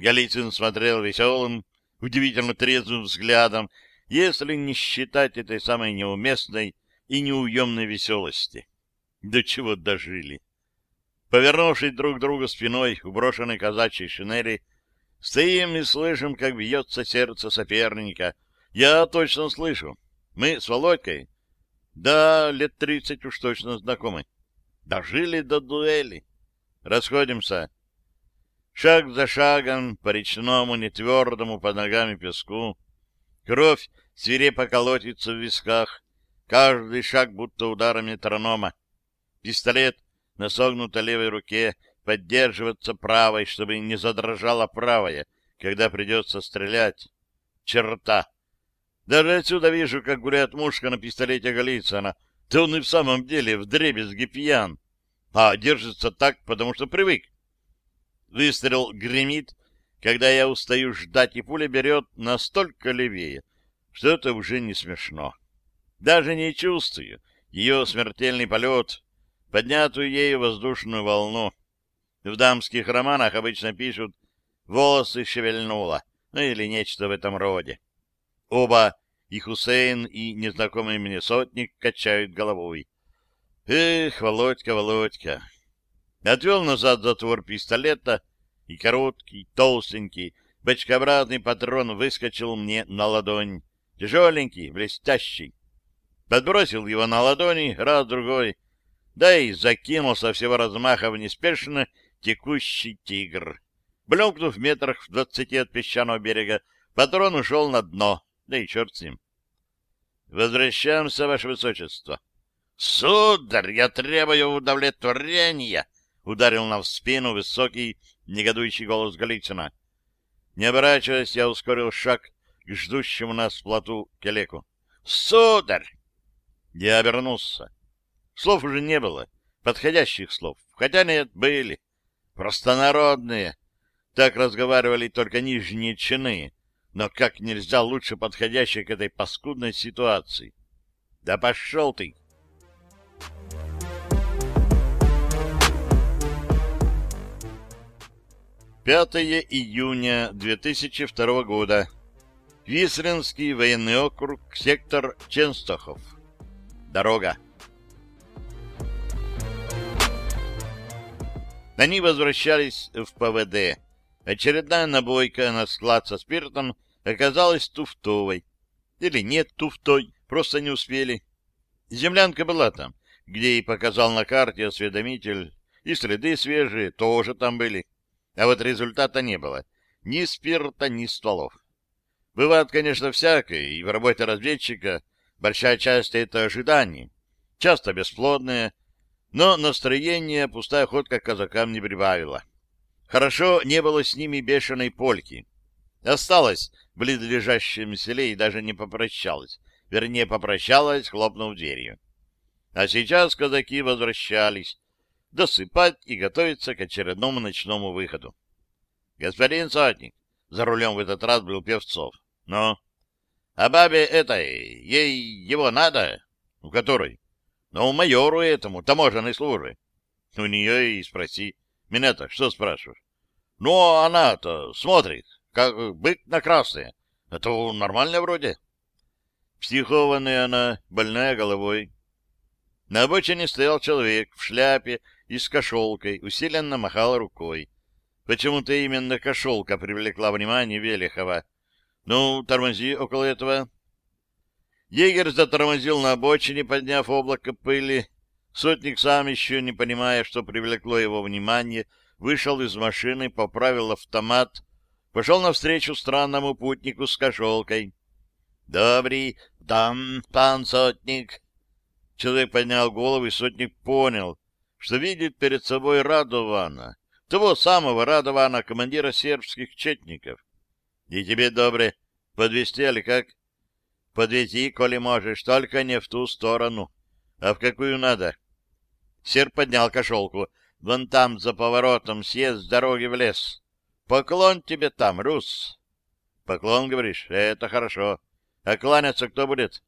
Голицын смотрел веселым, удивительно трезвым взглядом, если не считать этой самой неуместной и неуемной веселости. До чего дожили? Повернувшись друг к другу спиной у брошенной казачьей шинели, стоим и слышим, как бьется сердце соперника. Я точно слышу. Мы с Володькой, да, лет тридцать уж точно знакомы. Дожили до дуэли. Расходимся. Шаг за шагом по речному, нетвердому под ногами песку. Кровь свирепо колотится в висках. Каждый шаг будто ударом метронома. Пистолет на согнутой левой руке, поддерживаться правой, чтобы не задрожала правая, когда придется стрелять. Черта! Даже отсюда вижу, как гуляет мушка на пистолете Голицына. Да он и в самом деле вдребезги пьян. А держится так, потому что привык. Выстрел гремит, когда я устаю ждать, и пуля берет настолько левее. что это уже не смешно. Даже не чувствую ее смертельный полет, поднятую ею воздушную волну. В дамских романах обычно пишут «волосы шевельнуло», ну или нечто в этом роде. Оба, и Хусейн, и незнакомый мне сотник, качают головой. Эх, Володька, Володька! Отвел назад затвор пистолета, и короткий, толстенький, бочкообразный патрон выскочил мне на ладонь. Тяжеленький, блестящий. Подбросил его на ладони раз-другой, да и закинул со всего размаха в неспешно текущий тигр. Бленкнув в метрах в двадцати от песчаного берега, патрон ушел на дно, да и черт с ним. Возвращаемся, ваше высочество. Сударь, я требую удовлетворения, ударил нам в спину высокий, негодующий голос Голицына. Не оборачиваясь, я ускорил шаг к ждущему нас в плоту Келеку. «Сударь!» Я обернулся. Слов уже не было, подходящих слов. Хотя нет, были. Простонародные. Так разговаривали только нижние чины, но как нельзя лучше подходящие к этой паскудной ситуации. Да пошел ты! 5 июня 2002 года. Вислинский военный округ, сектор Ченстохов. Дорога. Они возвращались в ПВД. Очередная набойка на склад со спиртом оказалась туфтовой. Или нет туфтой, просто не успели. Землянка была там, где и показал на карте осведомитель, и следы свежие тоже там были. А вот результата не было. Ни спирта, ни стволов. Бывает, конечно, всякое, и в работе разведчика большая часть — это ожидание. Часто бесплодное, но настроение пустая ходка казакам не прибавила. Хорошо не было с ними бешеной польки. Осталась в близлежащем селе и даже не попрощалась. Вернее, попрощалась, хлопнув дверью. А сейчас казаки возвращались, досыпать и готовиться к очередному ночному выходу. Господин Сотник, за рулем в этот раз был Певцов. Но... А бабе этой, ей его надо? У которой? Ну, майору этому, таможенной службы. У нее и спроси. Меня-то что спрашиваешь? Ну, она-то смотрит, как бык на красное. Это нормально вроде. Психованная она, больная головой. На обочине стоял человек в шляпе и с кошелкой, усиленно махал рукой. Почему-то именно кошелка привлекла внимание Велихова. «Ну, тормози около этого». Егерь затормозил на обочине, подняв облако пыли. Сотник сам еще, не понимая, что привлекло его внимание, вышел из машины, поправил автомат, пошел навстречу странному путнику с кошелкой. — Добрый там, пан сотник! Человек поднял голову, и сотник понял, что видит перед собой Радована, того самого Радована, командира сербских четников. И тебе, добре, подвести или как? Подвези, коли можешь, только не в ту сторону. А в какую надо? Серб поднял кошелку. Вон там, за поворотом, съезд с дороги в лес. Поклон тебе там, Рус. Поклон, говоришь? Это хорошо. А кланяться кто будет?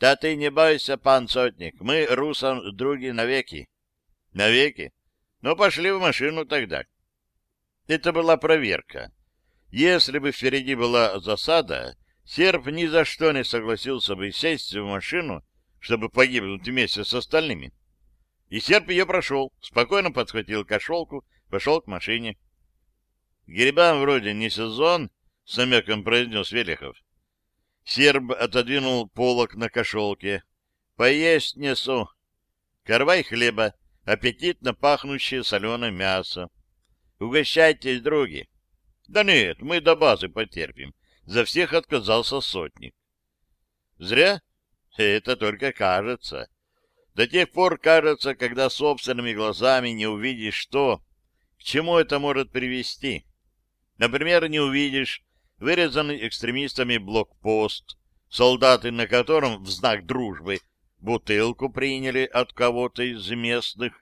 Да ты не бойся, пан сотник, мы русам други навеки. Навеки? Ну, пошли в машину тогда. Это была проверка. Если бы впереди была засада, серб ни за что не согласился бы сесть в машину, чтобы погибнуть вместе с остальными. И серб ее прошел, спокойно подхватил кошелку, пошел к машине. — Грибам вроде не сезон, — с намеком произнес Велихов. Серб отодвинул полок на кошелке. — Поесть несу. Карвай хлеба, аппетитно пахнущее соленое мясо. Угощайтесь, други. Да нет, мы до базы потерпим. За всех отказался сотник. Зря? Это только кажется. До тех пор кажется, когда собственными глазами не увидишь что, к чему это может привести. Например, не увидишь вырезанный экстремистами блокпост, солдаты на котором в знак дружбы бутылку приняли от кого-то из местных.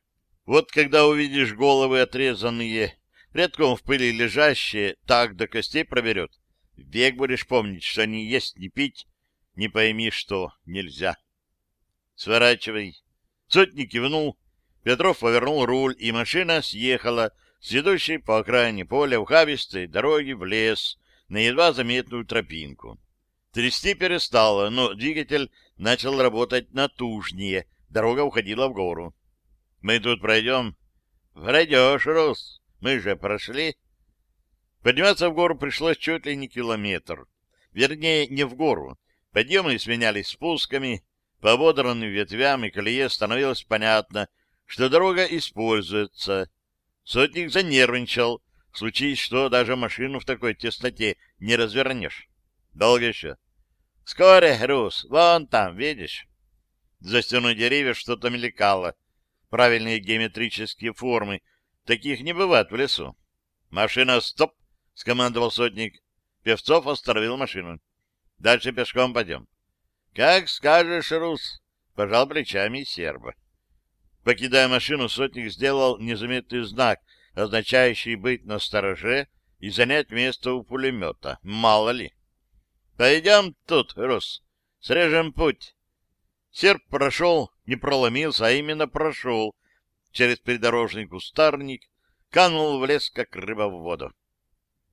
Вот когда увидишь головы отрезанные, редком в пыли лежащие, так до костей проберет. Век будешь помнить, что не есть, не пить, не пойми что нельзя. Сворачивай. Сотник кивнул. Петров повернул руль, и машина съехала с ведущей по окраине поля ухабистой дороги в лес на едва заметную тропинку. Трясти перестало, но двигатель начал работать натужнее, дорога уходила в гору. — Мы тут пройдем? — Пройдешь, Рус, мы же прошли. Подниматься в гору пришлось чуть ли не километр. Вернее, не в гору. Подъемы сменялись спусками, по ободранным ветвям и колее становилось понятно, что дорога используется. Сотник занервничал, случись что, даже машину в такой тесноте не развернешь. Долго еще? Скоро, Рус, вон там, видишь? За стеной деревьев что-то мелькало. Правильные геометрические формы. Таких не бывает в лесу. Машина, стоп! — скомандовал сотник. Певцов остановил машину. — Дальше пешком пойдем. — Как скажешь, Рус, — пожал плечами серба. Покидая машину, сотник сделал незаметный знак, означающий быть на стороже и занять место у пулемета. Мало ли. — Пойдем тут, Рус, срежем путь. Серб прошел, не проломился, а именно прошел через придорожный кустарник, канул в лес, как рыба в воду.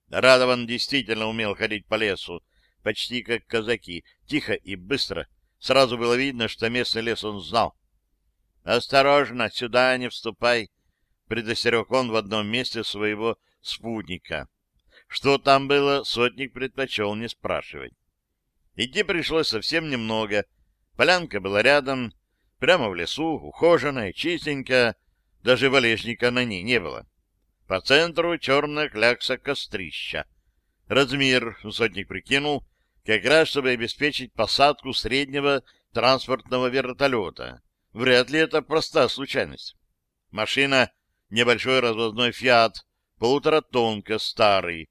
Радован действительно умел ходить по лесу, почти как казаки, тихо и быстро. Сразу было видно, что местный лес он знал. «Осторожно, сюда не вступай!» — предостерег он в одном месте своего спутника. Что там было, сотник предпочел не спрашивать. Идти пришлось совсем немного. Полянка была рядом, прямо в лесу, ухоженная, чистенькая, даже валежника на ней не было. По центру черная клякса кострища. Размер сотник прикинул, как раз чтобы обеспечить посадку среднего транспортного вертолета. Вряд ли это простая случайность. Машина — небольшой развозной «Фиат», полуторатонка, старый.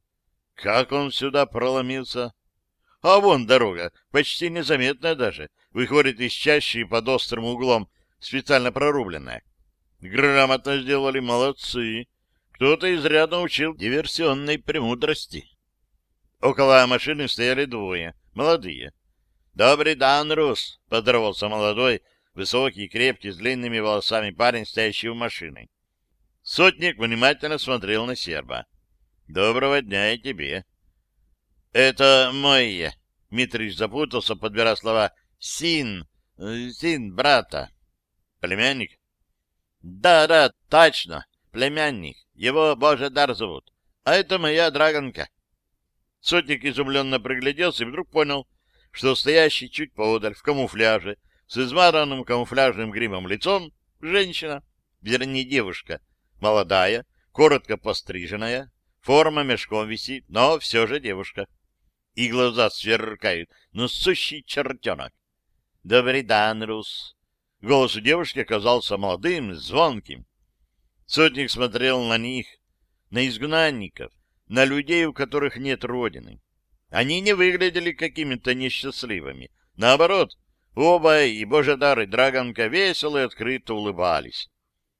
Как он сюда проломился? А вон дорога, почти незаметная даже, выходит из чащи под острым углом, специально прорубленная. Грамотно сделали, молодцы. Кто-то изрядно учил диверсионной премудрости. Около машины стояли двое, молодые. «Добрый дан, Рус!» — поздоровался молодой, высокий, крепкий, с длинными волосами парень, стоящий у машины. Сотник внимательно смотрел на серба. «Доброго дня и тебе!» «Это мой...» — Митрич запутался, подбирая слова. «Син... син брата». «Племянник?» «Да, да, точно племянник. Его Божедар зовут. А это моя драгонка. Сотник изумленно пригляделся и вдруг понял, что стоящий чуть поодаль в камуфляже, с измаранным камуфляжным гримом лицом, женщина, вернее девушка, молодая, коротко постриженная, форма мешком висит, но все же девушка. И глаза сверкают, но сущий чертенок. «Добрый дан, Рус!» Голос у девушки оказался молодым, звонким. Сотник смотрел на них, на изгнанников, на людей, у которых нет родины. Они не выглядели какими-то несчастливыми. Наоборот, оба, и Божедар, и Драгонка, весело и открыто улыбались.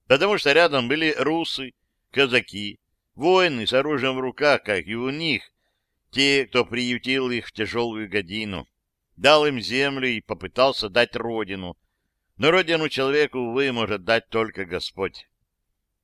Потому что рядом были русы, казаки, воины с оружием в руках, как и у них, те, кто приютил их в тяжелую годину, дал им землю и попытался дать родину. Но родину человеку, увы, может дать только Господь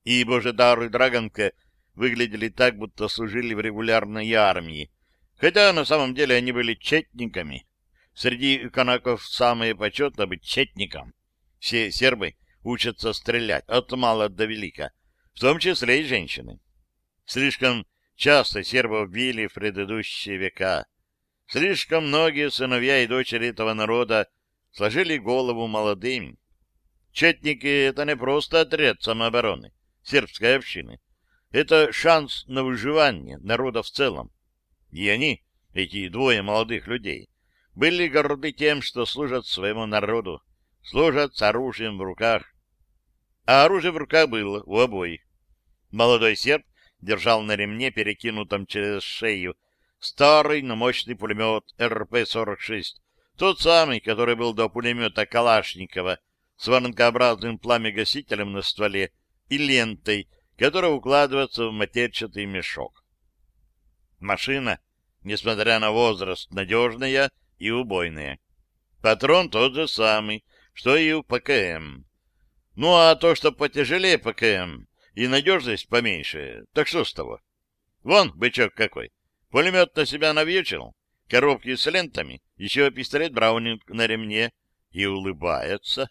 и Божедар и Драгонка выглядели так, будто служили в регулярной армии, хотя на самом деле они были четниками. Среди канаков самое почетно быть четником. Все сербы учатся стрелять от мала до велика, в том числе и женщины. Слишком часто сербов били в предыдущие века. Слишком многие сыновья и дочери этого народа сложили голову молодыми. Четники — это не просто отряд самообороны сербской общины. Это шанс на выживание народа в целом. И они, эти двое молодых людей, были горды тем, что служат своему народу, служат с оружием в руках. А оружие в руках было у обоих. Молодой серб держал на ремне, перекинутом через шею, старый, но мощный пулемет РП-46, тот самый, который был до пулемета Калашникова, с воронкообразным пламя-гасителем на стволе и лентой, которая укладывается в матерчатый мешок. Машина, несмотря на возраст, надежная и убойная. Патрон тот же самый, что и у ПКМ. Ну, а то, что потяжелее ПКМ и надежность поменьше, так что с того? Вон, бычок какой, пулемет на себя навьючил, коробки с лентами, еще пистолет Браунинг на ремне и улыбается.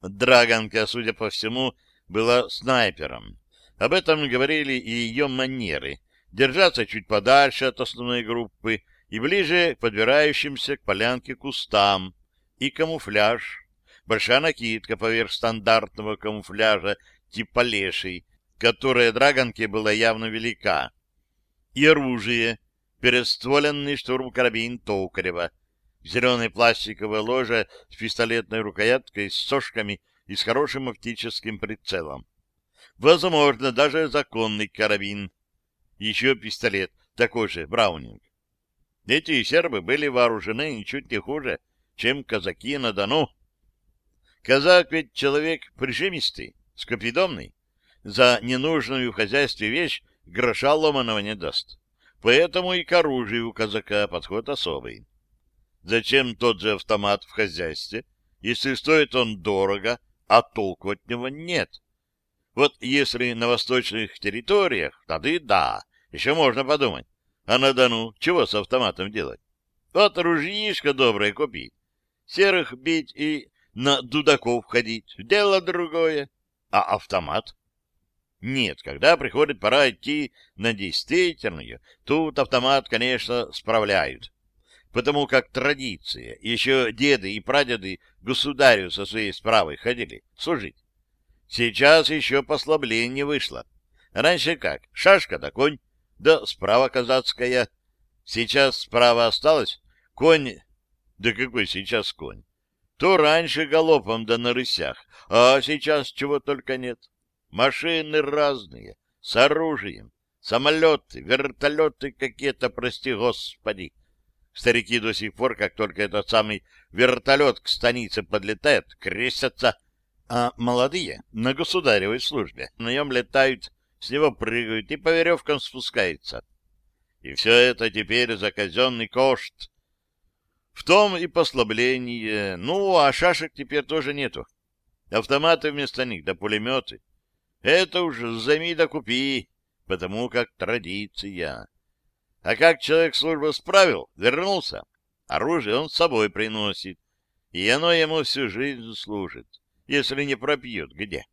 Драгонка, судя по всему, была снайпером. Об этом говорили и ее манеры. Держаться чуть подальше от основной группы и ближе к подбирающимся к полянке кустам. И камуфляж. Большая накидка поверх стандартного камуфляжа типа леший, которая драгонке была явно велика. И оружие. Перестволенный штурм-карабин Токарева. Зеленое пластиковое ложе с пистолетной рукояткой, с сошками и с хорошим оптическим прицелом. Возможно, даже законный карабин. Еще пистолет, такой же, Браунинг. Эти сербы были вооружены ничуть не хуже, чем казаки на Дону. Казак ведь человек прижимистый, скопидомный. За ненужную в хозяйстве вещь гроша ломаного не даст. Поэтому и к оружию у казака подход особый. Зачем тот же автомат в хозяйстве, если стоит он дорого, а толку от него нет? Вот если на восточных территориях, тогда да, еще можно подумать. А на Дону чего с автоматом делать? Вот ружьишко доброе купить, серых бить и на дудаков ходить. Дело другое. А автомат? Нет, когда приходит пора идти на действительную, тут автомат, конечно, справляют. Потому как традиция, еще деды и прадеды государю со своей справой ходили служить. Сейчас еще послабление вышло. Раньше как? Шашка да конь, да справа казацкая. Сейчас справа осталось конь. Да какой сейчас конь? То раньше галопом да на рысях, а сейчас чего только нет. Машины разные, с оружием, самолеты, вертолеты какие-то, прости господи. Старики до сих пор, как только этот самый вертолет к станице подлетает, крестятся, а молодые на государевой службе на нем летают, с него прыгают и по веревкам спускаются. И все это теперь за казенный кошт. В том и послабление. Ну, а шашек теперь тоже нету. Автоматы вместо них, да пулеметы. Это уж займи да купи, потому как традиция. А как человек службу справил, вернулся, оружие он с собой приносит, и оно ему всю жизнь служит если не пропьют где.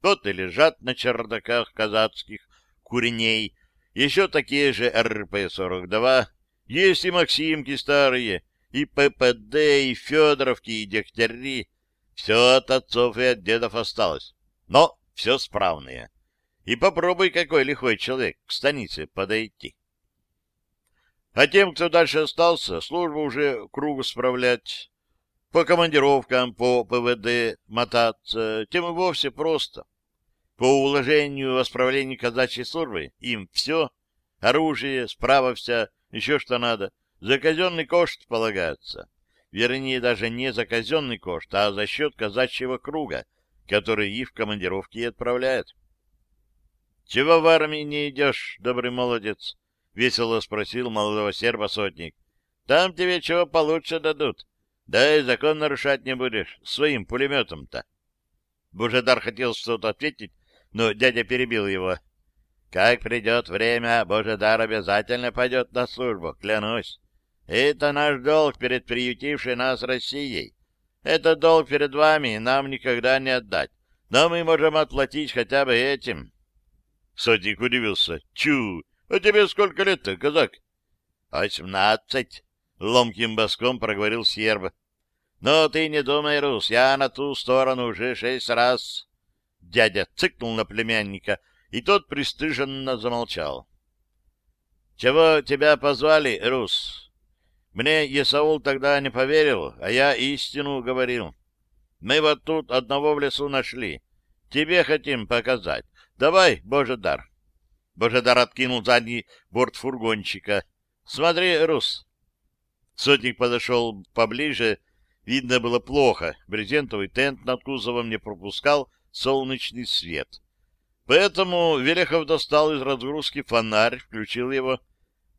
Вот и лежат на чердаках казацких куреней еще такие же РП-42, есть и Максимки старые, и ППД, и Федоровки, и Дегтяри. Все от отцов и от дедов осталось, но все справные. И попробуй какой лихой человек к станице подойти. А тем, кто дальше остался, службу уже кругу справлять, по командировкам, по ПВД мотаться, тем и вовсе просто. По уложению о справлении казачьей службы им все, оружие, справа вся, еще что надо, за казенный кошт полагается. Вернее, даже не за казенный кошт, а за счет казачьего круга, который их в командировке и отправляет. — Чего в армии не идешь, добрый молодец? — весело спросил молодого серба сотник. — Там тебе чего получше дадут. Да и закон нарушать не будешь, своим пулеметом-то. Бужедар хотел что-то ответить, но дядя перебил его. Как придет время, Божедар обязательно пойдет на службу, клянусь. Это наш долг перед приютившей нас Россией. Это долг перед вами нам никогда не отдать, но мы можем отплатить хотя бы этим. Сотник удивился. Чу, а тебе сколько лет-то, казак? Восемнадцать. Ломким боском проговорил серб. Но ты не думай, Рус, я на ту сторону уже шесть раз. Дядя цыкнул на племянника, и тот пристыженно замолчал. — Чего тебя позвали, Рус? Мне Есаул тогда не поверил, а я истину говорил. Мы вот тут одного в лесу нашли. Тебе хотим показать. Давай, Боже дар. Божедар откинул задний борт фургончика. Смотри, Рус, Сотник подошел поближе. Видно было плохо. Брезентовый тент над кузовом не пропускал солнечный свет. Поэтому Велехов достал из разгрузки фонарь, включил его,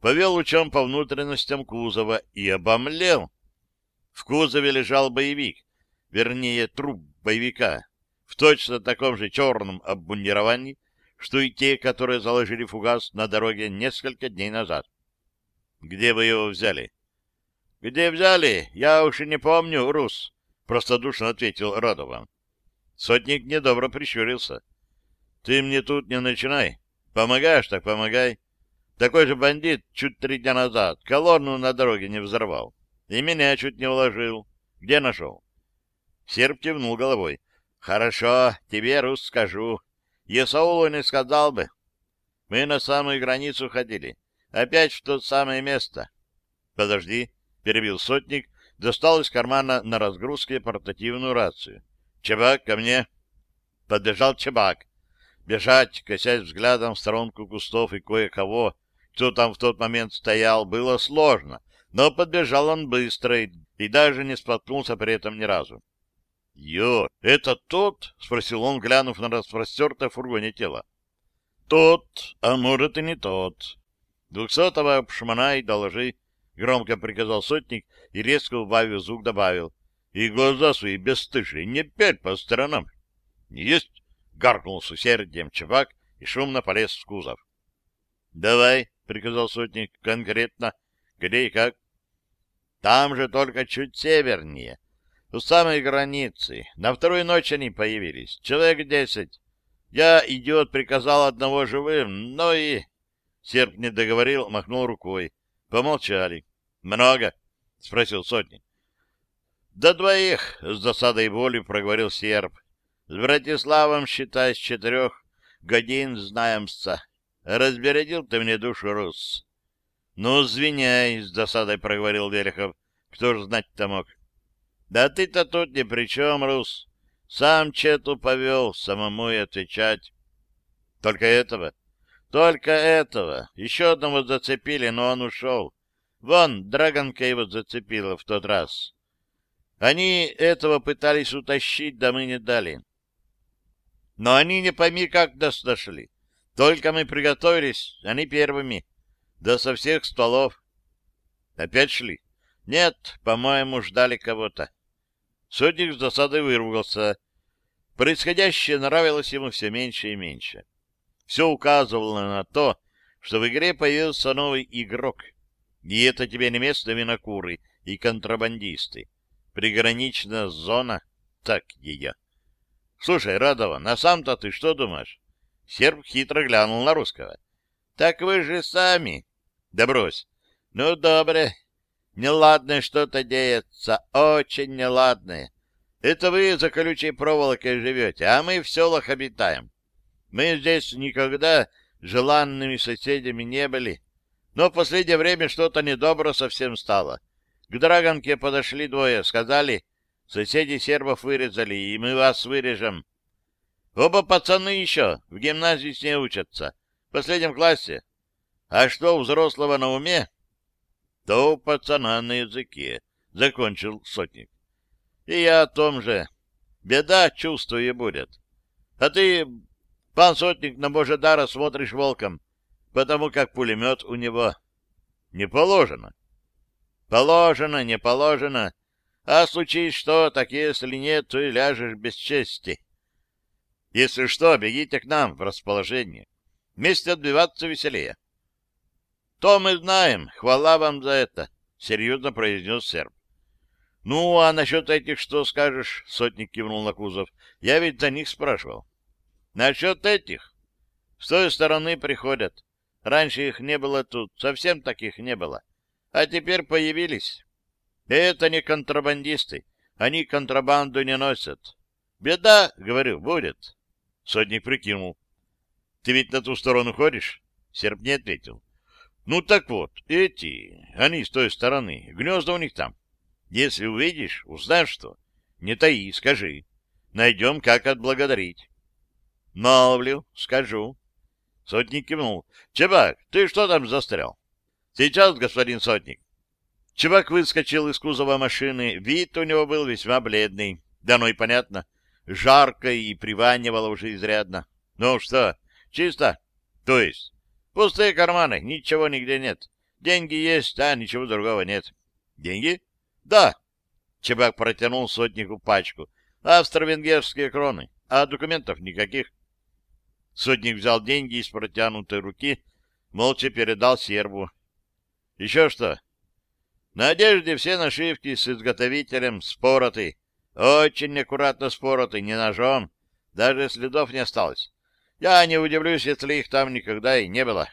повел лучом по внутренностям кузова и обомлел. В кузове лежал боевик, вернее, труп боевика, в точно таком же черном обмундировании, что и те, которые заложили фугас на дороге несколько дней назад. Где вы его взяли? — Где взяли? Я уж и не помню, Рус, — простодушно ответил Радова. Сотник недобро прищурился. — Ты мне тут не начинай. Помогаешь, так помогай. Такой же бандит чуть три дня назад колонну на дороге не взорвал. И меня чуть не уложил. Где нашел? Серб кивнул головой. — Хорошо, тебе, Рус, скажу. Есаулу не сказал бы. Мы на самую границу ходили. Опять в то самое место. — Подожди, — перебил сотник, достал из кармана на разгрузке портативную рацию. — Чебак, ко мне. Подбежал Чебак. Бежать, косясь взглядом в сторонку кустов и кое-кого, кто там в тот момент стоял, было сложно, но подбежал он быстро и, и даже не споткнулся при этом ни разу. — Ё, это тот? — спросил он, глянув на распростертое в фургоне тело. — Тот, а может и не тот. — Двухсотого обшмонай, доложи, — громко приказал сотник и, резко убавив звук, добавил. — И глаза свои бесстыжие, не пять по сторонам. — Есть! — гаркнул с усердием чувак и шумно полез в кузов. — Давай, — приказал сотник, — конкретно. Где и как? — Там же только чуть севернее. У самой границы. На вторую ночь они появились. Человек десять. Я, идиот, приказал одного живым, но и... Серп не договорил, махнул рукой. Помолчали. «Много?» — спросил сотник. «До двоих», — с досадой и проговорил серп. «С Братиславом, считай, с четырех годин знаемся. Разбередил ты мне душу, Рус». «Ну, извиняй», — с досадой проговорил Верехов. «Кто ж знать-то мог?» Да ты-то тут ни при чем, Рус. Сам Чету повел, самому и отвечать. Только этого? Только этого. Еще одного зацепили, но он ушел. Вон, Драгонка его зацепила в тот раз. Они этого пытались утащить, да мы не дали. Но они не пойми, как нас дошли. Только мы приготовились, они первыми. Да со всех столов. Опять шли? Нет, по-моему, ждали кого-то. Сотник с досадой выругался. Происходящее нравилось ему все меньше и меньше. Все указывало на то, что в игре появился новый игрок. И это тебе не место винокуры и контрабандисты. Приграничная зона, так ее. Слушай, Радова, на сам-то ты что думаешь? Серб хитро глянул на русского. Так вы же сами. Да брось. Ну, добре, Неладное что-то деется, очень неладное. Это вы за колючей проволокой живете, а мы в селах обитаем. Мы здесь никогда желанными соседями не были. Но в последнее время что-то недобро совсем стало. К Драгонке подошли двое, сказали, соседи сербов вырезали, и мы вас вырежем. Оба пацаны еще в гимназии с ней учатся, в последнем классе. А что у взрослого на уме, то у пацана на языке, — закончил сотник. И я о том же. Беда, чувствую, будет. А ты, пан сотник, на Божедара смотришь волком, потому как пулемет у него не положено. Положено, не положено. А случись что, так если нет, то и ляжешь без чести. Если что, бегите к нам в расположение. Вместе отбиваться веселее. То мы знаем, хвала вам за это, — серьезно произнес серб. — Ну, а насчет этих что скажешь? — сотник кивнул на кузов. — Я ведь за них спрашивал. — Насчет этих? С той стороны приходят. Раньше их не было тут, совсем таких не было. А теперь появились. Это не контрабандисты, они контрабанду не носят. Беда, говорю, будет. Сотник прикинул. — Ты ведь на ту сторону ходишь? Серб не ответил. Ну так вот, эти, они с той стороны, гнезда у них там. Если увидишь, узнаешь что. Не таи, скажи. Найдем, как отблагодарить. Молвлю, скажу. Сотник кивнул. Чебак, ты что там застрял? Сейчас, господин сотник. Чебак выскочил из кузова машины. Вид у него был весьма бледный. Да ну и понятно. Жарко и приванивало уже изрядно. Ну что, чисто? То есть? Пустые карманы, ничего нигде нет. Деньги есть, а ничего другого нет. Деньги? Да. Чебак протянул сотнику пачку. Австро-венгерские кроны, а документов никаких. Сотник взял деньги из протянутой руки, молча передал сербу. — Еще что? — На одежде все нашивки с изготовителем спороты. Очень аккуратно спороты, не ножом. Даже следов не осталось. Я не удивлюсь, если их там никогда и не было.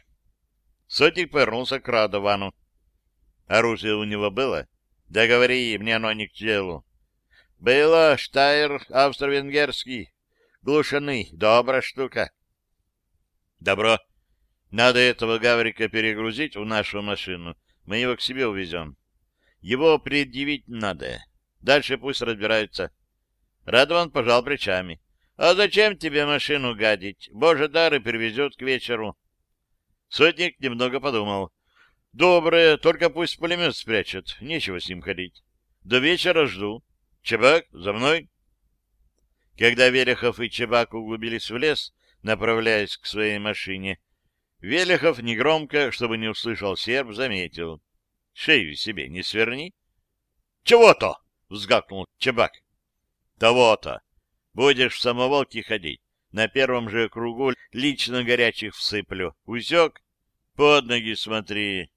Сотник повернулся к Радовану. Оружие у него было? Да говори, мне оно не к делу. Было, Штайр австро-венгерский. Глушеный, добрая штука. Добро. Надо этого Гаврика перегрузить в нашу машину. Мы его к себе увезем. Его предъявить надо. Дальше пусть разбираются. Радован пожал плечами. А зачем тебе машину гадить? Боже дары перевезет к вечеру. Сотник немного подумал. Доброе, только пусть пулемет спрячет. Нечего с ним ходить. До вечера жду. Чебак, за мной. Когда Велихов и Чебак углубились в лес, направляясь к своей машине, Велихов негромко, чтобы не услышал серб, заметил. — Шею себе не сверни. — Чего-то? — взгакнул Чебак. — Того-то. Будешь в самоволке ходить. На первом же кругу лично горячих всыплю. Усек? Под ноги смотри.